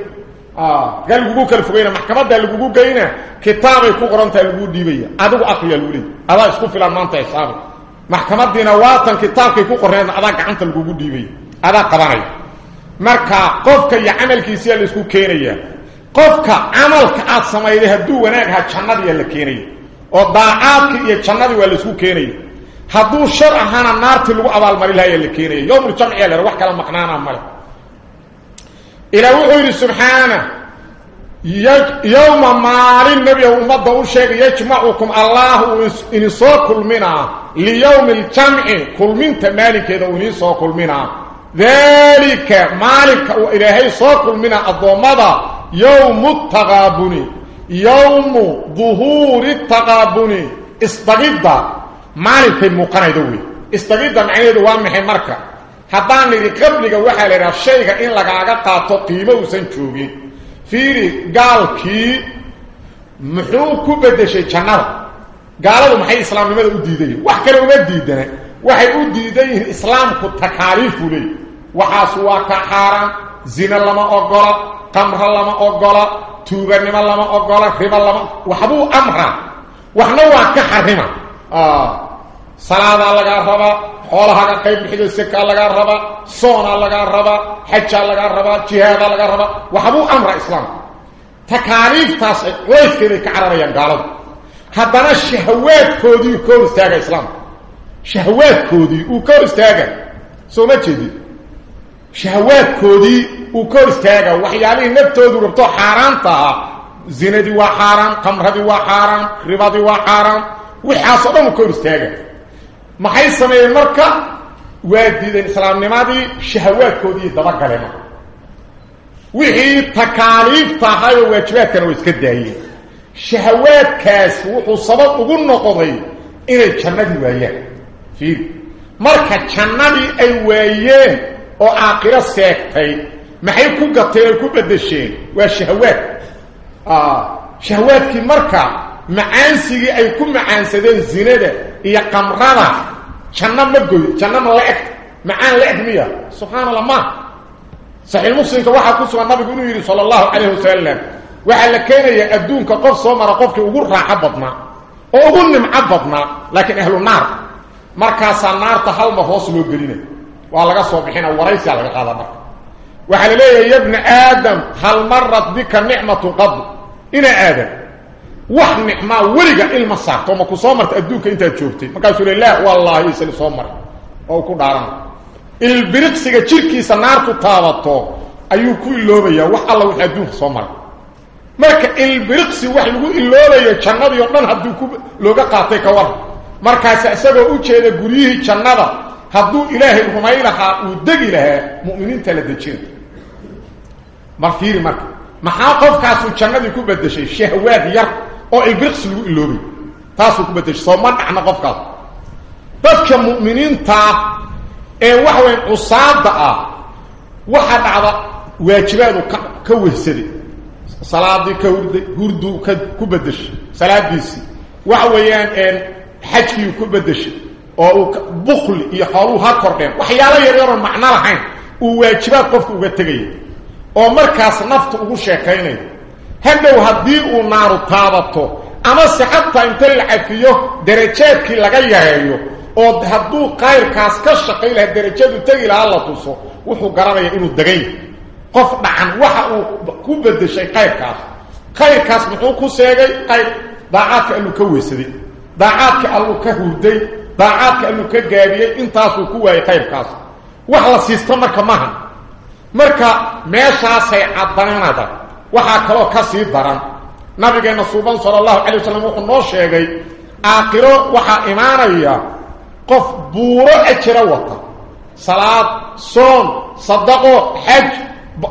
آه قال لكو كالفوقين محكمة دا لكو قينا كتابي كو قرانتا لكو ديبيا أدو أقيا لولي هذا اسكو في الأمانتا يسابي محكمة دينا واتن كتابي كو قرانتا أدا قعنتا لكو ديبيا أدا قراني مركا قفك يا عمل كيسيا لسكو كينيا qofka amalka aad sameeyay haduu wanaag ha jannada la keenay oo daacaadka iyo jannada waa la isku keenay haduu shar ahana naarti lagu abaal mari lahayd la keenay yawmul jamciya la wax kala maqnaana male إلى وحيري سبحانه. يوم مالي النبي أمد أشيغ يجمعكم الله إن كل منا ليوم الجمع. كل من تمالك إذا إنسو كل منا ذلك مالك وإلهي سو كل منا الضمضة يوم التغابن. يوم ظهور التغابن. استغيب مالك المقرد استغيب معيه دوام محي مركب haddaan nidhi qabliga waxaa la idhaha shayga in lagaaga qaato qiimo uusan joogin fiiri gaalkii muxuu ku bedeshay jannada gaaladu maxay islaamnimada u diidayihin wax kale uma diidana waxay u diidan yihiin islaamku takaaliifu leey waxaas waa ka xaaraan zina lama ogola qamra lama ogola tuuganimo lama ogola riba lama waxbuu amra waxna waa ka xarima salaadaa lagaa rabaa xoolahaga qayb bixido sekaa lagaa rabaa soonaa lagaa rabaa xajaa lagaa rabaa jihaadaa lagaa rabaa waxbuu amra islaamku takaaliiftaas ay culayskeeday ka cararayaan gaaladu haddana shahawaadkoodii ka hor istaaga islaamka shahawaadkoodii uu ka hor istaaga soo ma jeedin shahawaadkoodii uu ka hor istaaga waxyaalihii naftoodu rabto xaaraanta ah zinadii waa xaaraan qamradii waa xaaraan ribadii waa xaaraan waxaasoo dhan uu ka hor istaaga ما حي سمي مركا وادي السلام نمادي شهواتكودي دبا غليما وهي تكاليف تحايو واجبات كانوا يسكدي شهوات كاس وصبط وقلنا قضي إلى الجنة الواية في مركا الجنة الواية وآقرة ساكتي ما حيكو قطير الكوبة دشين وشهوات آه شهوات كي مركا معانسيقي أي كم معانسيقين زينادة إيا قمرانا شنن مبقوي شنن لأك معان لأك مية سبحان الله ما صحيح المسلم كواحد قصة النبي قلو يري صلى الله عليه وسلم وحالا كان يأدون كقف صومر قفك وقرح عبطنا وقلن معبطنا لكن أهل النار مركز النار تحل مخوصم يبقلين وعلى قصوا بحين وريس على هذا مركز وحالا ليه يا ابن آدم هل مرت بك نعمة قبل إنا آدم intaad joogtay markaasuu le la wallaahi isli soo maray oo ku dhaarana ilbiriqsiga jirkiisa naartu taabato ayuu ku iloobayaa wax alla wixii adduunka soo maray marka ilbiriqsi wax lagu iloobayo jannadii oo dhan hadduu ku looga qaatay ka war markaas isagoo u jeeda guryihii jannada hadduu ilaahay rumay lahaa uu degi lahaa mu'miniinta la dejina mar fiiri marka maxaa qofkaasuu jannadii ku bedeshay shahwaad yar oo ilbiriqsi lagu iloobay taasuu ku bedeshay soo ma dhacna qofkaas dadka mu'miniintaa ee waxa weyn cusaada ah waxaa dhacda waajibaadu ka wehsaday salaadii ka hurday hurduu ku bedeshay salaadiisii waxa weeyaan xajkii ku bedeshay oo uu bukhli iyo xooluhu ha kordheen waxyaalo yaryaroo macno lahayn uu waajibaad qofka uga tegaya oo markaas naftu ugu sheekaynayo se xataa inta la cafiyo darajaadkii laga yareeyo oo hadduu qayrkaas ka shaqay laha darajadu tegi lahaa la tuso wuxuu garanaya inuu degan yahay qof dhacan waxa uu ku bedeshay qayrkaas qayrkaas muxuu ku seegay qayr daacaadka alluu ka weysaday daacaadka alluu ka hurday daacaadka alluu ka gaabiyey intaasuu ku waayey qayrkaas wax la siisto marka maha marka meeshaasay caddaynada sii daran nabigeenna suuban sala allahu calay wasalam wuxuu noo sheegay aakhiro waxaa imaanaya qof buuro ajira wata salaad soon sadaqo xaj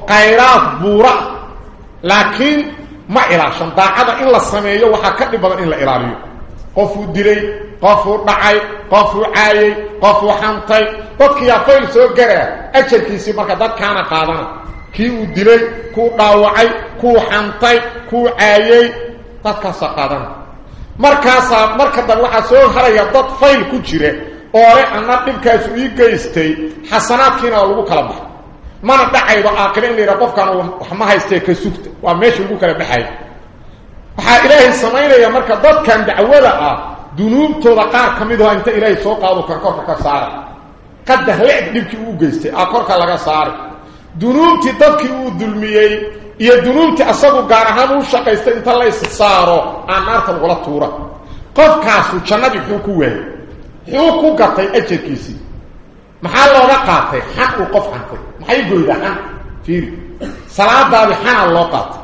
khayraad buura laakiin ma ilaashan daacada in la sameeyo waxaa ka dhib badan in la ilaaliyo qofuu dilay qofuu dhacay qofuu caayay qofuu xantay dadkiyaa fayl soo garaa ajarkiisii marka dadkaana qaadana kii uu dilay kuu dhaawacay kuu xantay kuu caayay dadkaasaa qaadana markaasaa marka dambe waxaa soo haraya dad fayl ku jira oole anna dhibkaasu ii geystay xasanaadkiina lagu kala baxo mana dhacaydo aakiro in la yidhaha qofkaan wax ma haystee ka sugta. Waa meesha lagu kala baxay. Waxaa ilaahay samaynaya marka dadkan dacwada ah dunuubtooda qaar ka mid aho inta ilaahay soo qaado kan korka ka saara qadah le-eg dhibkii uu geystay aa korka laga saaray dunuubtii dadkii uu dulmiyey iyo dunuubtii asagu gaar ahaan u shaqaystay inta la is saaro aan naarta lagula tuura qofkaasu jannadii muxuu ku waayey muxuu ku gatay ajarkiisii maxaa looga qaatay xan uu qof xantay maxay goyda xan fiiri salaadaadii xana loo qaatay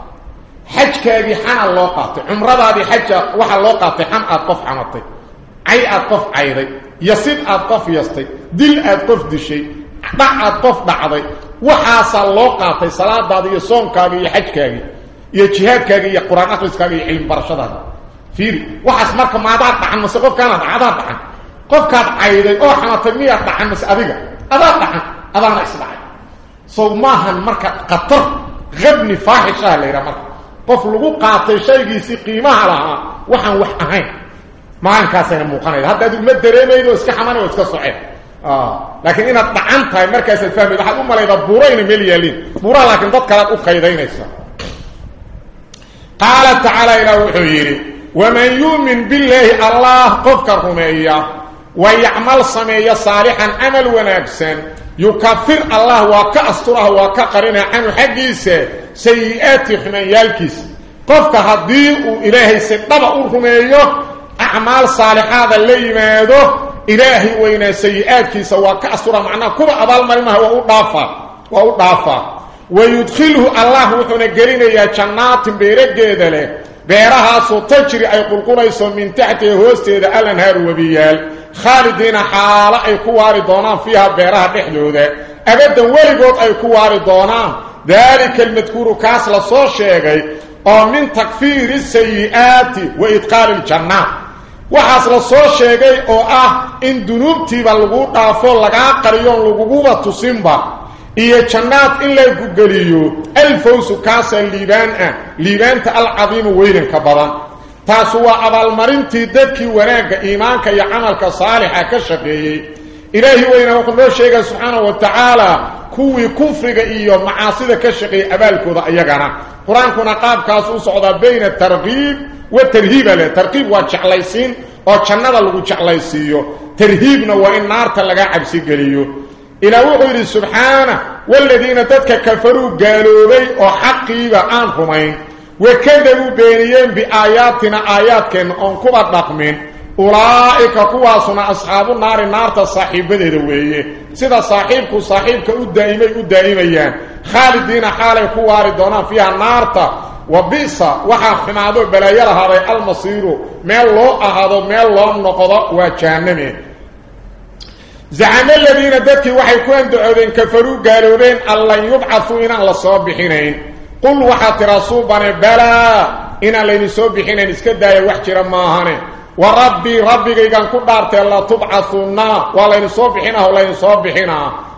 xajkaagii xana loo qaatay cumradaadii xaja waxaa loo qaatay xan aad qof xamatay cay aad qof cayday yasid qof yastay dil aad qof dishay بعد قف بعد وحاس الله قاتي صلاة دادية صون كاقية حج كاقية يجهاد كاقية قرآن أخلص كاقية علم برشادة فيري وحاس مركب ما دار طحن قف كانت عادة طحن قف كانت عايدة اوحنا تنمية طحن نسي أبيقى أدا طحن أدا نعيس بعد سو ماهن قطر غبني فاحشة ليرا مركب قف لغو قاتي شايقي سي قيمة لها وحن وحن هين ما انكاسين موقعين هذا دو مدرين ايدو اسكحمان واسكسو عين آه. لكن أنا طعنت هاي مركز الفهم. إذا حد امه يدبرين مليالين مورا لكن دد كلا أو قيدينيسا قال تعالى إلى وحيره ومن يؤمن بالله الله قفكرهم اياه ويعمل صمية صالحا عمل ونفسا. يكفر الله وكأسره وكقرنا عن حقيس سيئات خمان يالكيس قفك هديء إلهي سيطبع أرهم أعمال صالحات اللي ماذا إلهي وين سيئاتك سواء كأسرة معناه كبا أبال مرمه وأضافة وأضافة ويدخله الله ونقرين يا جنات بيرك جيدلي بيرها سو تجري أي قل قل قل من تحت هوستي ده الانهار وبيال. خالدين حالا أي كواري دونان فيها بيرها بحجودة أبدا ويقول أي كواري دونان ذلك المذكور كاسل صوشيغي ومن تكفير السيئات وإدقال الجنات وحاصل سو شيغي أو آه ان ذنوبتي با لوو دافو لغا قريون لوو با توسيمبا إيه جنات ان لي غغليو الفوس كاس ليبان ليبان العظيم وين كبران تاسوا ابال مرنتي دكي وراغ ايمانك يا عملك صالحا كشبي الهي وين وخدو شيغا سبحانه وتعالى كوي كفرغا ايو معاصي كشقي ابالكودا ايغانا قران كنا قاب كاسو سودا بين الترغيب leh tarkiib waa jeclaysiin oo jannada lagu jeclaysiiyo tarhiibna waa in naarta laga cabsigeliyo إلى وحيد سبحانه والذين تدك كفروا قالوا بي وحقيبا آنكمين وكذبوا بينيين بآياتنا آيات كان أنكم الرقمين أولئك قواسنا أصحاب النار النار تصاحب ذويه سيدا صاحبك صاحبك الدائمي الدائميان خالدين حالي قواري دونا فيها النار وبئس وحا خنادو بلايا هذا المصير. ما الله أهدو ما الله نقضى وجانمه زعم الذين دكي وحي كون دعودين كفروا قالوا بين الله يبعثوا إن الله قل وحات رسوبنا بلا إن الله يصابحين اسكدا يوحجر ماهن وربي ربي كان كدارت الله تبعثونا ولا يصابحين ولا يصابحين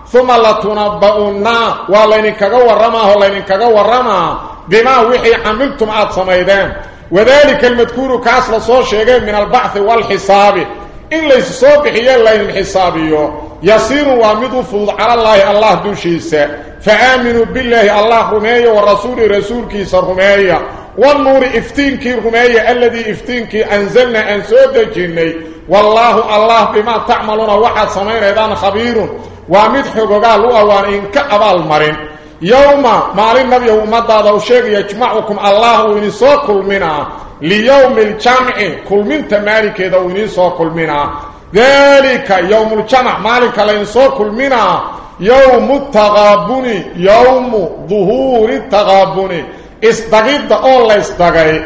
ثم لا تنبؤنا ولا ينكغا ورما ولا ينكغا ورما بما وحي عملتم عاد سميدان. وذلك المذكور كاس لسو شيغي من البعث والحساب. إن ليس صوبحيا الله الحسابيو يصير وامد فوض على الله الله دوشيسا فآمنوا بالله الله رمية والرسول رسول كيس رمية. والنور إفتينك رمية الذي إفتينك أنزلنا أنسود جني والله الله بما تعملون واحد سمين ايضان خبير. وامد حقوقا لؤوان إن كأبا المرين يوم مال النبي ومدى وشيغ يجمعكم الله ونسو كل منا. ليوم الجمع كل من تمالك إذا ونسو كل منا. ذلك يوم الجمع. مالك لنسو كل منا. يوم التغابن. يوم ظهور التغابن. استغيد الله استغي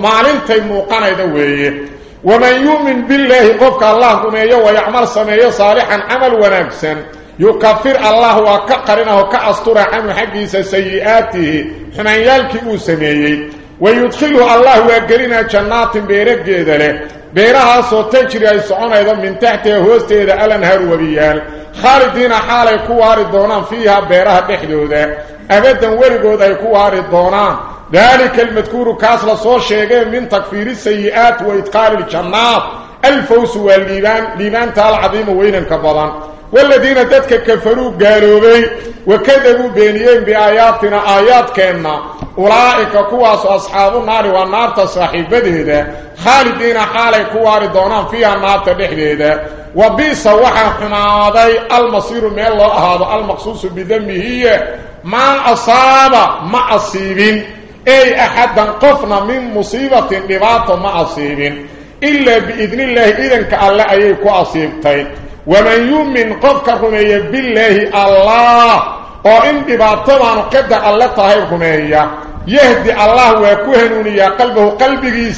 مالنتي موقنا إذا ويه ومن يؤمن بالله قفك الله رميه ويعمل سميه صالحا عمل ونفسا. يكفر الله وكقرنه كأسطر عنه حقيس سيئاته. حمان يالكي أوسميه ويدخله الله وقرنا جنات بيرك جيدة بيرها صوت تجري أي سعون أيضا من تحته هوسته إذا ألنهر وبيال خالدين حالي كوار الدونان فيها بيرها بحدودة. أبدا ورقود أي كوار الدونان. ذلك المذكور كاسل صور شيئا من تكفير السيئات وإتقال الجنات. الفوس والليبان ليبان تال عظيم وين كبضان. والذين تدك كفروا قالوا وكذبوا بينيين بآياتنا آيات كينا أولئك كواس أصحاب النار والنار تصاحب بدهده خالدين حالي كوار دونان فيها النار تدحدده وبيس وحا حماضي المصير من الله. هذا المخصوص بذنبه ما أصاب ما أصيب أي أحدا قفنا من مصيبة لباط ما أصيب إلا بإذن الله إذن كألا أيكو أصيبتين ومن يؤمن قفك رمي بالله الله وإن بباطمان قد الله طهير رمي يهدي الله وكهنونيا قلبه قلبه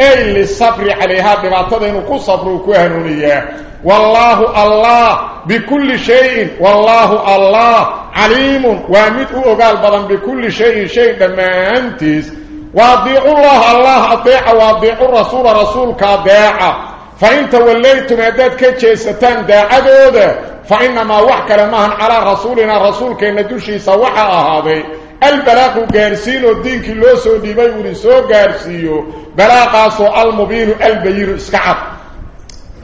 أي للصبر عليها بباطمان كصبر وكهنونيا والله الله بكل شيء والله الله عليم وامد أقال بكل شيء شيء دما أنتس واضيع الله الله أطيع واضيع الرسول رسولك داعا فإن توليتم أداد كتشيستان داعدود فإنما وحك لماهن على رسولنا رسولك إن دوشي سوحا هذا البلاغ قارسين والدين كلوسو ديبي ورسو قارسيو. بلاغاسو المبين البير اسكعب.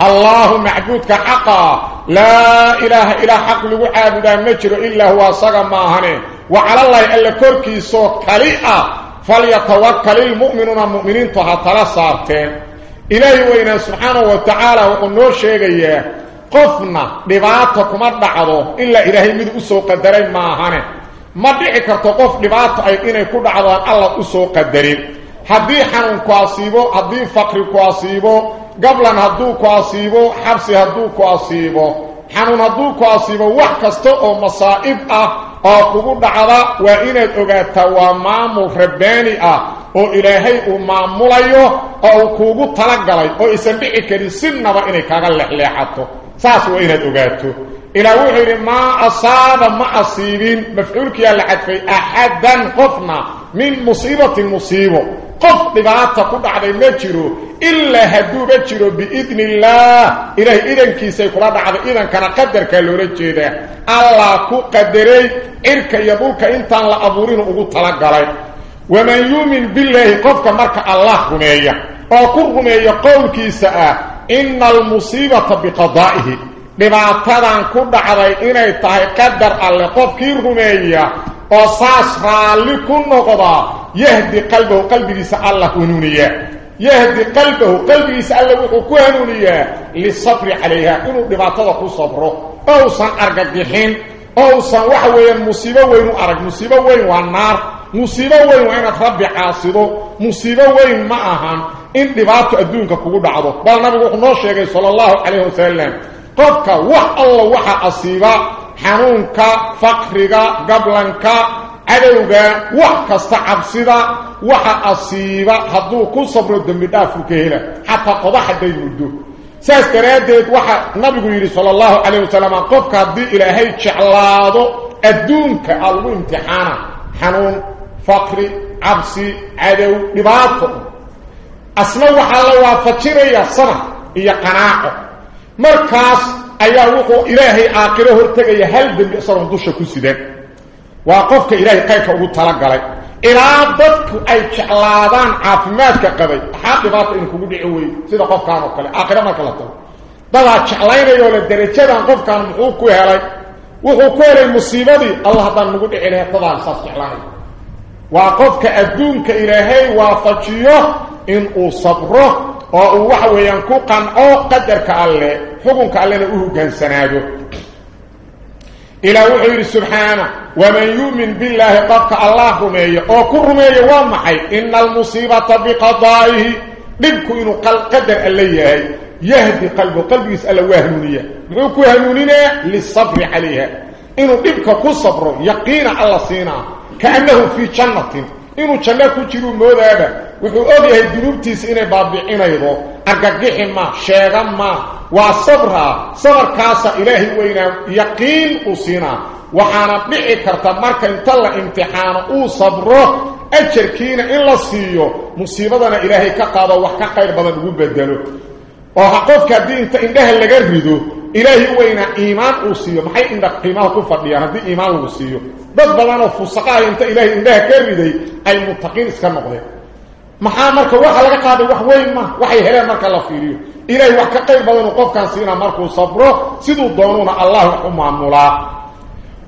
الله معبودك حقا. لا إله إلا حق لغو عابدا مجر إلا هو صغى ماهنه. وعلى الله إلا كوركي سو كليئة. فليتوكل المؤمنون المؤمنين تهطل صارتين. إلهي وإنا سبحانه وتعالى وقلنور شيئا قفنا لبعاتك مرد عضو إلا إلهي مدء أسو قدرين ماهانا مرد عكرت قف لبعاتك أي إنا يكود عضو الله أسو قدرين. هدي حنون كواسيبو هدي فقر كواسيبو قبلا هدو كواسيبو حبسي هدو كواسيبو. حنون هدو كواسيبو وحكستو مصائب أه، أو قبود عضو وإنا تغيطا وما مفرباني أه. أو إلهي أمام مليو uu kuugu talagalay oo isan dhici karin sinaba inay kaga leexleexato. Saas waa inaad ogaato. إلى وحير ما أصاب ما أصيبين مفعولك يا لحدفي أحدا قفنا من مصيبة المصيبة قف لبعاتة قد على مجره إلا هدو مجره بإذن الله إله إذن كيسا يقول هذا إذن كان قدر كالورجي ده الله كو قدري إرك يبوك إنتان لأبورين أغو تلقلي ومن يؤمن بالله قفك مرك الله رمي وقل رمي قول كيسا إن المصيبة بقضائه. لما تدعن كد علي إني تهكدر على قفك رمي وصاصها لكل قضاء يهدي قلبه قلبه لسا الله ونوني يهدي قلبه قلبه لسا الله ونوني للصبر عليها. كنو لما تدعن صفره أوصا أرقب بحين. Ousan waxa weeyaan musiibo weyn u arag musiibo weyn waa naar musiibo weyn waa inaad rabbi caasido musiibo weyn ma ahan in dhibaato adduunka kugu dhacdo bal nabigu wuxuu noo sheegay sala allahu calayhi wasalam qofka wax alla waxa asiiba xanuunka faqriga gablanka cadowga wax kasta cabsida waxa asiiba hadduu ku sabro dembi dhaafu ka hela xataa qodax hadday muddo ساس كرادت وحا نبي قولي صلى الله عليه وسلم قفك هذه إلى هاي تشعلاده أدونك الله امتحانا حنون فقري عبسي عدو لباته أسموح الله وفتشيره يا صنع يا قناعه مركز أيها وقو إلهي آقره ارتقى يهل دمي أصلا دوشة وقفك إلهي قيك أبو تلقى لك maxaa dhibaata in kugu dhici weyy sida qofkaan oo kale aakhiro marka la tago dadaa jeclaynayoo le darajadan qofkaan muxuu ku helay wuxuu ku helay musiibadii allah haddaan nagu dhici lahay dadaan saas jeclaanay waa qofka adduunka ilaahay waafajiyo inuu sabro oo uu waxa weeyaan ku qanco qadarka alle xukunka allena u hogaansanaado إلى وحير سبحانه ومن يؤمن بالله قدك الله رميه وكل رميه ومحي إن المصيبة بقضائه لنك إنه قل قدر أليه يهدي قلبه قلبه يسأله وهنونية نقولك وهنونينة للصبر عليها إنه لنك كل صبره يقين على صينا كأنه في جنة. إنه جنة كتير موذابة wuxuu og yahay dunuubtiisa inay baabicinaydo argagixi ma sheega ma waa sabra sabarkaasa ilaahay weynaa yaqiin uu siinaa waxaana dhici karta marka inta la imtixaano uu sabro ajarkiina in la siiyo musiibadana ilaahay ka qaado wax ka qayr badan ugu bedelo oo ha qofka haddii inta indhaha laga rido ilaahay weynaa iimaan uu siiyo maxay indha qiimaha ku fadhiyaan haddii iimaan lagu siiyo dad badanoo fusaqaha inta ilaahay indhaha ka riday ay mutaqiin iska noqdeen qaaday wax weyn ma waxay heleen marka la fiiriyo ilaahay wax ka qayr badanuu qofkan siina markuu sabro siduu doonuuna allah wax u maamulaa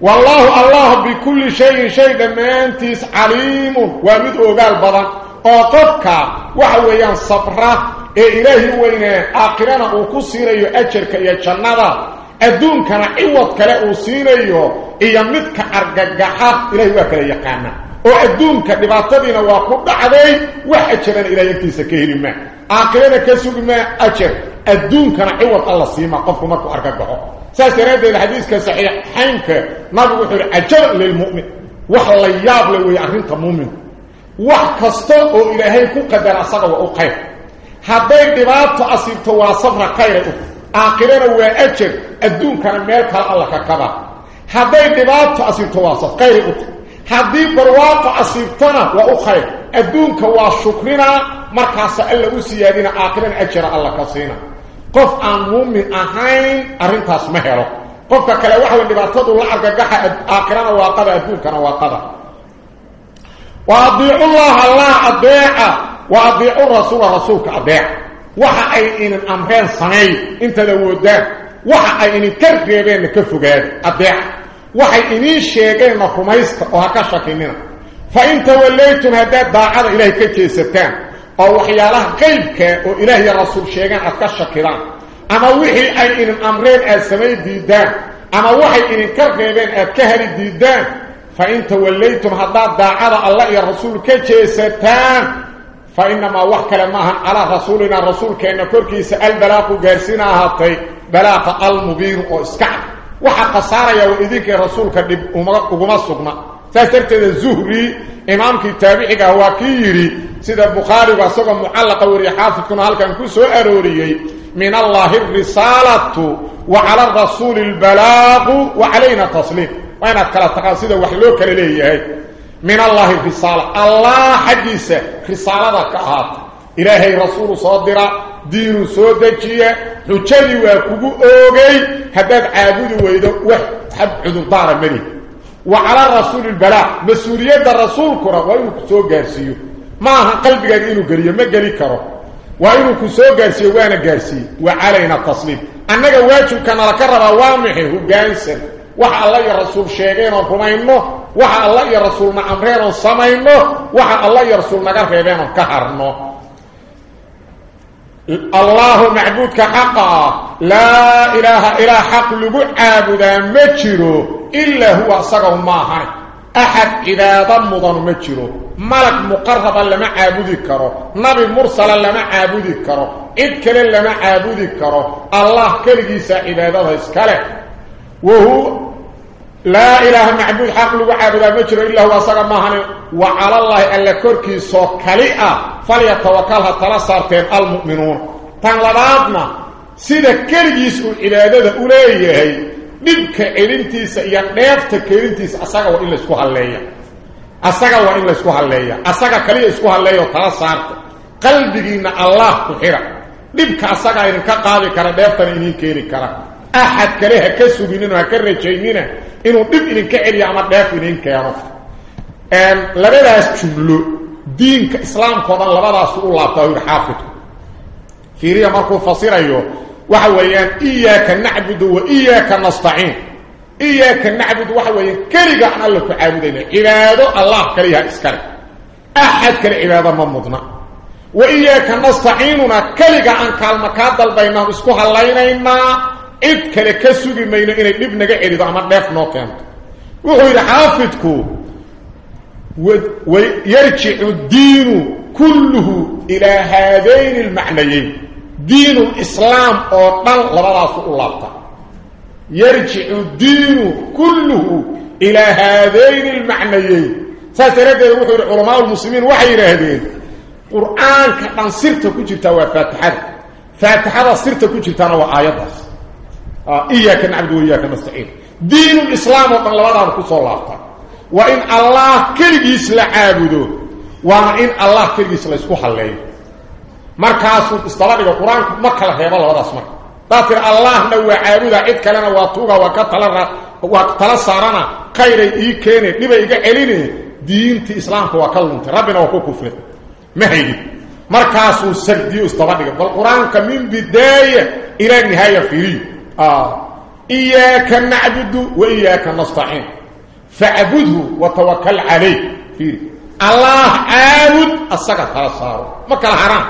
wallaahu allah bikulli shayin shay dhammaantiis caliimun waa mid ogaal badan oo qofka waxa weeyaan sabra ee ilaahi weynaa aakhirana uu ku siinayo ajarka iyo jannada adduunkana ciwad kale uu siinayo iyo midka argagaxa ilahay waa kala yaqaana وحدونك دباتدين واقود عدي وحجران إلى يكتس كهل ما آخرين كسوك ما أجر الدونك نعوض الله سيما قفو مكو أركبه سأسترد الحديث كسحيح حينك نبو حر أجر للمؤمن وحل ياب لو يأخنت مؤمن وحكستو إلى هيكو قدر أصغى وأقير هذا دبات أصيبتو وصفر قير آخرين وأجر الدونك نعوض الله كبه هذا دبات أصيبتو وصفر قير أقير هذه برواق أصيبتنا وأخير أدونك وشكرنا مركز ألا أسيادين آخرين أجر الله كسينا قف عن مؤمن أهين أرنت اسمه له قف كلا وحوان لبعثت الله أرقى قحة آخرين وقضى أدونك وقضى وأضيع الله الله أضيع وأضيع الرسول رسولك أضيع وحا أي إن الأمهين صنعي انت لو دان وحا أي إن الكرق يبين كفو قاد أضيع وحا إن الشيقين مفهميست وهكا شكيننا فإن توليتم هداد داعنا إلهي كتيستان أو وحيالله قيبك وإلهي الرسول شيقين أتكا شكيران أما وحي أي إن الأمرين أسمي ديدان أما وحي إن كرقبين أتكهري ديدان فإن توليتم هذا داعنا الله يا رسول كجيستان فإنما وحك لماهن على رسولنا الرسول كأن كركي سأل بلاق قارسنا هاتي بلاق المبين وإسكع وحق صار يا وإذيك يا رسول كدب ومسقنا فاترت الزهري إمام كتابعك هو كيري سيد البخاري وصغى معلق وريحافظ كنا هل كان كسو أروريي من الله الرسالة وعلى الرسول البلاغ وعلينا تصليم وين كلا تقاصيده وحلو كلا ليهي من الله الرسالة الله حديثه رسالة كهات إلهي رسول دين سودجية حجدي وكوغو أوغي هداد عابد ويدو وحب عدو دار مني وعلى الرسول البلاء مسؤولية الرسول كرة وإنه كسو قارسيو ما قلبك إنه قرية ما قري كرة وإنه كسو قارسيو وأنا قارسي وعلينا التصليم أنك واجب كان لكرر وامحي هو iyo rasuul sheegeen oo rumayno waxa Allah iyo rasuulna amreen oo samayno waxa Allah iyo rasuul naga reebeen oo ka harno. الله معبودك حقا لا إله إلا حق لغو عابدا مجرو إلا هو أصغر ماهن أحد إذا ضمضا مجرو ملك مقربا لما عابدي كرو نبي مرسلا لما عابدي كرو إذكلا لما عابدي كرو الله كالجيس عبادة اسكاله وهو لا إله معبود حق لغو عابدا مجرو إلا هو أصغر ماهن وعلى الله ألا كركي سوكالئة فليتوكلها تلصارتين المؤمنون تنلبادنا سيدا كرجيس العبادة أوليه in la isku halleeya asaga waa in la isku halleeya asaga kaliya isku halleeyo tala saarta qalbigiina allah ku xira dhibka asaga idin ka qaadi kara dheeftana idin keeni kara أحد كليها كسبينين وكرر جايمين إنو دب إنو كأل يعمل داخل إنك يا رفت لبدا يسجلو دين كإسلام قدن لبدا سؤول الله تهور حافظ. كيريا مركو فصير أيوه وحوهيان إياك نعبد وإياك نستعين. إياك نعبد وحوهيان كريق عن الله تعابدين إبادو الله كليها إسكار أحد كلي إبادة ممضنا وإياك نستعيننا. كريق عن كالمكادل بينهم. اسكوها اللينا إنا إذ كري كسوغي مينا إنه ابنك عريض عمر نيف نوكيانت وهو يحافظكو ويرجع الدين كله إلى هذين المعنيين. دين الإسلام أو طل لبراس الله يرجع الدين كله إلى هذين المعنيين. سأترد يروحوا العلماء المسلمين وحي هذين قرآن كتنصرت كجرت وفاتحة. faatixada sirta ku jirtaana اياك نعبد واياك نستعين دين الاسلام وطلبنا كو صلاه وان الله كلجيس لعابد وان الله كلجيس لسكو حلين مركاس استلاد القران ما كلا هيبه لو داس مر دافر الله نو عابد عيد كلنا واتوغا وكتلرا وقتل سارنا خير اي كيني ديبا اي قليني دين تي اسلام كو ربنا وكو كفر ما هي مركاس سرديو القران كمين بدايه إلى نهايه فيه آه. إياك نعبد وإياك نستعين. فعبده وتوكل عليه. فيه. الله عابد. السقط خلاص صار مكة الحرام.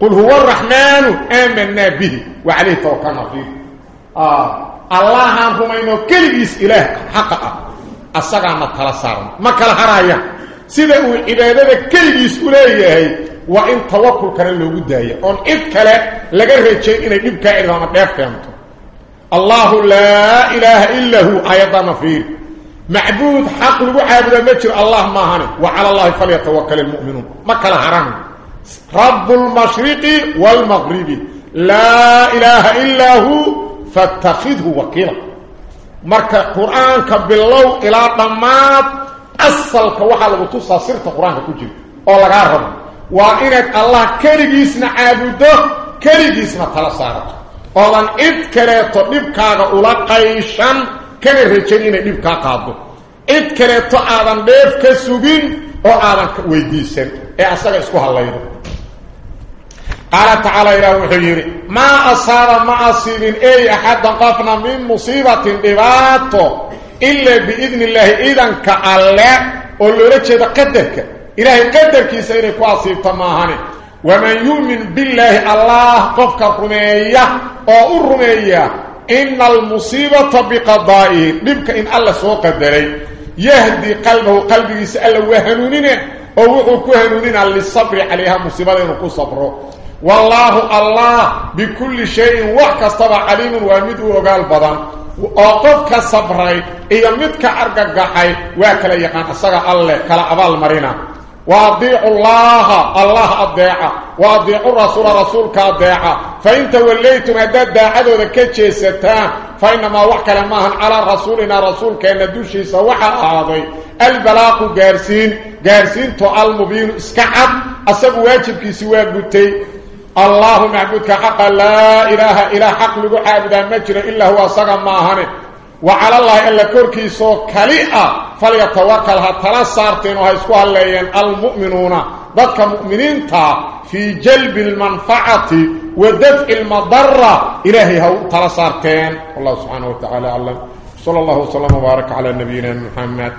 قل هو الرحمن. امن به. وعليه توكلنا فيه. آه. الله عنهما إنه كل إس إله. حقق السقط عمد خلاص صار مكة الحرام. سيدعو العبادة كل إس إليه وإن توكل كان اللي قد دائع وإن كلا لقرر الشيء إنه يبكى إذا ما الله لا إله إلا هو. أيضا نفير معبود حق المعابد المجر الله ما هنا وعلى الله فليتوكل المؤمنون. ما كان حرام. رب المشرق والمغرب. لا إله إلا هو. فاتخذه وكيلا. مرك القرآن كباللو إلى طمات. أصل كوحل وطوصة صرت القرآن كجر أولا قرر وإنك الله كريجيسنا عابده. كريجيسنا تلصارك oodan cid kaleeto dhibkaaga ula qayshan kana rajan inay dhib kaa qaado cid kaleeto aadan dheef ka sugin oo aadan weydiisan ee asaga isku hallaydo qaala tacaala ilaah wuxuu yidhi maa asaaba ma asiibin ey axaddan qofna min musiibatin dhibaato ilaa biidni illaahi idanka alle oo loola jeeda qadarka ilaahay qadarkiisa inay ku asiibto maahane ومن يؤمن بالله الله قفك رمية ورمية إن المصيبة بقضائه. لبك إن الله سوى قدري يهدي قلبه قلبه يسأل وهنونين ووقوك وهنونين للصبر عليها مصيبة ينقو صبره. والله الله بكل شيء وحك استبع عليم وامد وقال بضان. وقفك صبره إيامدك أرقق قحي وكلا يقان أصغى الله كلا أبال مرينة. واطيعوا الله. الله أضيعه واطيعوا الرسول. رسولك أضيعه فإن توليتم هذا داعدو ذكتشي ستان فإنما وحك لماهن على رسولنا. رسولك أن دوشي سوحا هذا البلاق قارسين. قارسين تو المبين. اسكعب. واجبك سواء قتي الله معبودك حقا لا إله إلا حق. لقو عابدا مجرى إلا هو صغم ماهن. وعلى الله إلا كوركي سو كليئة فليتوكلها تلسارتين وهيسكوها الليين المؤمنون. ذاتك مؤمنين تا في جلب المنفعة ودفع المضرة. إلهي هو تلسارتين والله سبحانه وتعالى أعلم. صلى الله وسلم وبارك على نبينا محمد.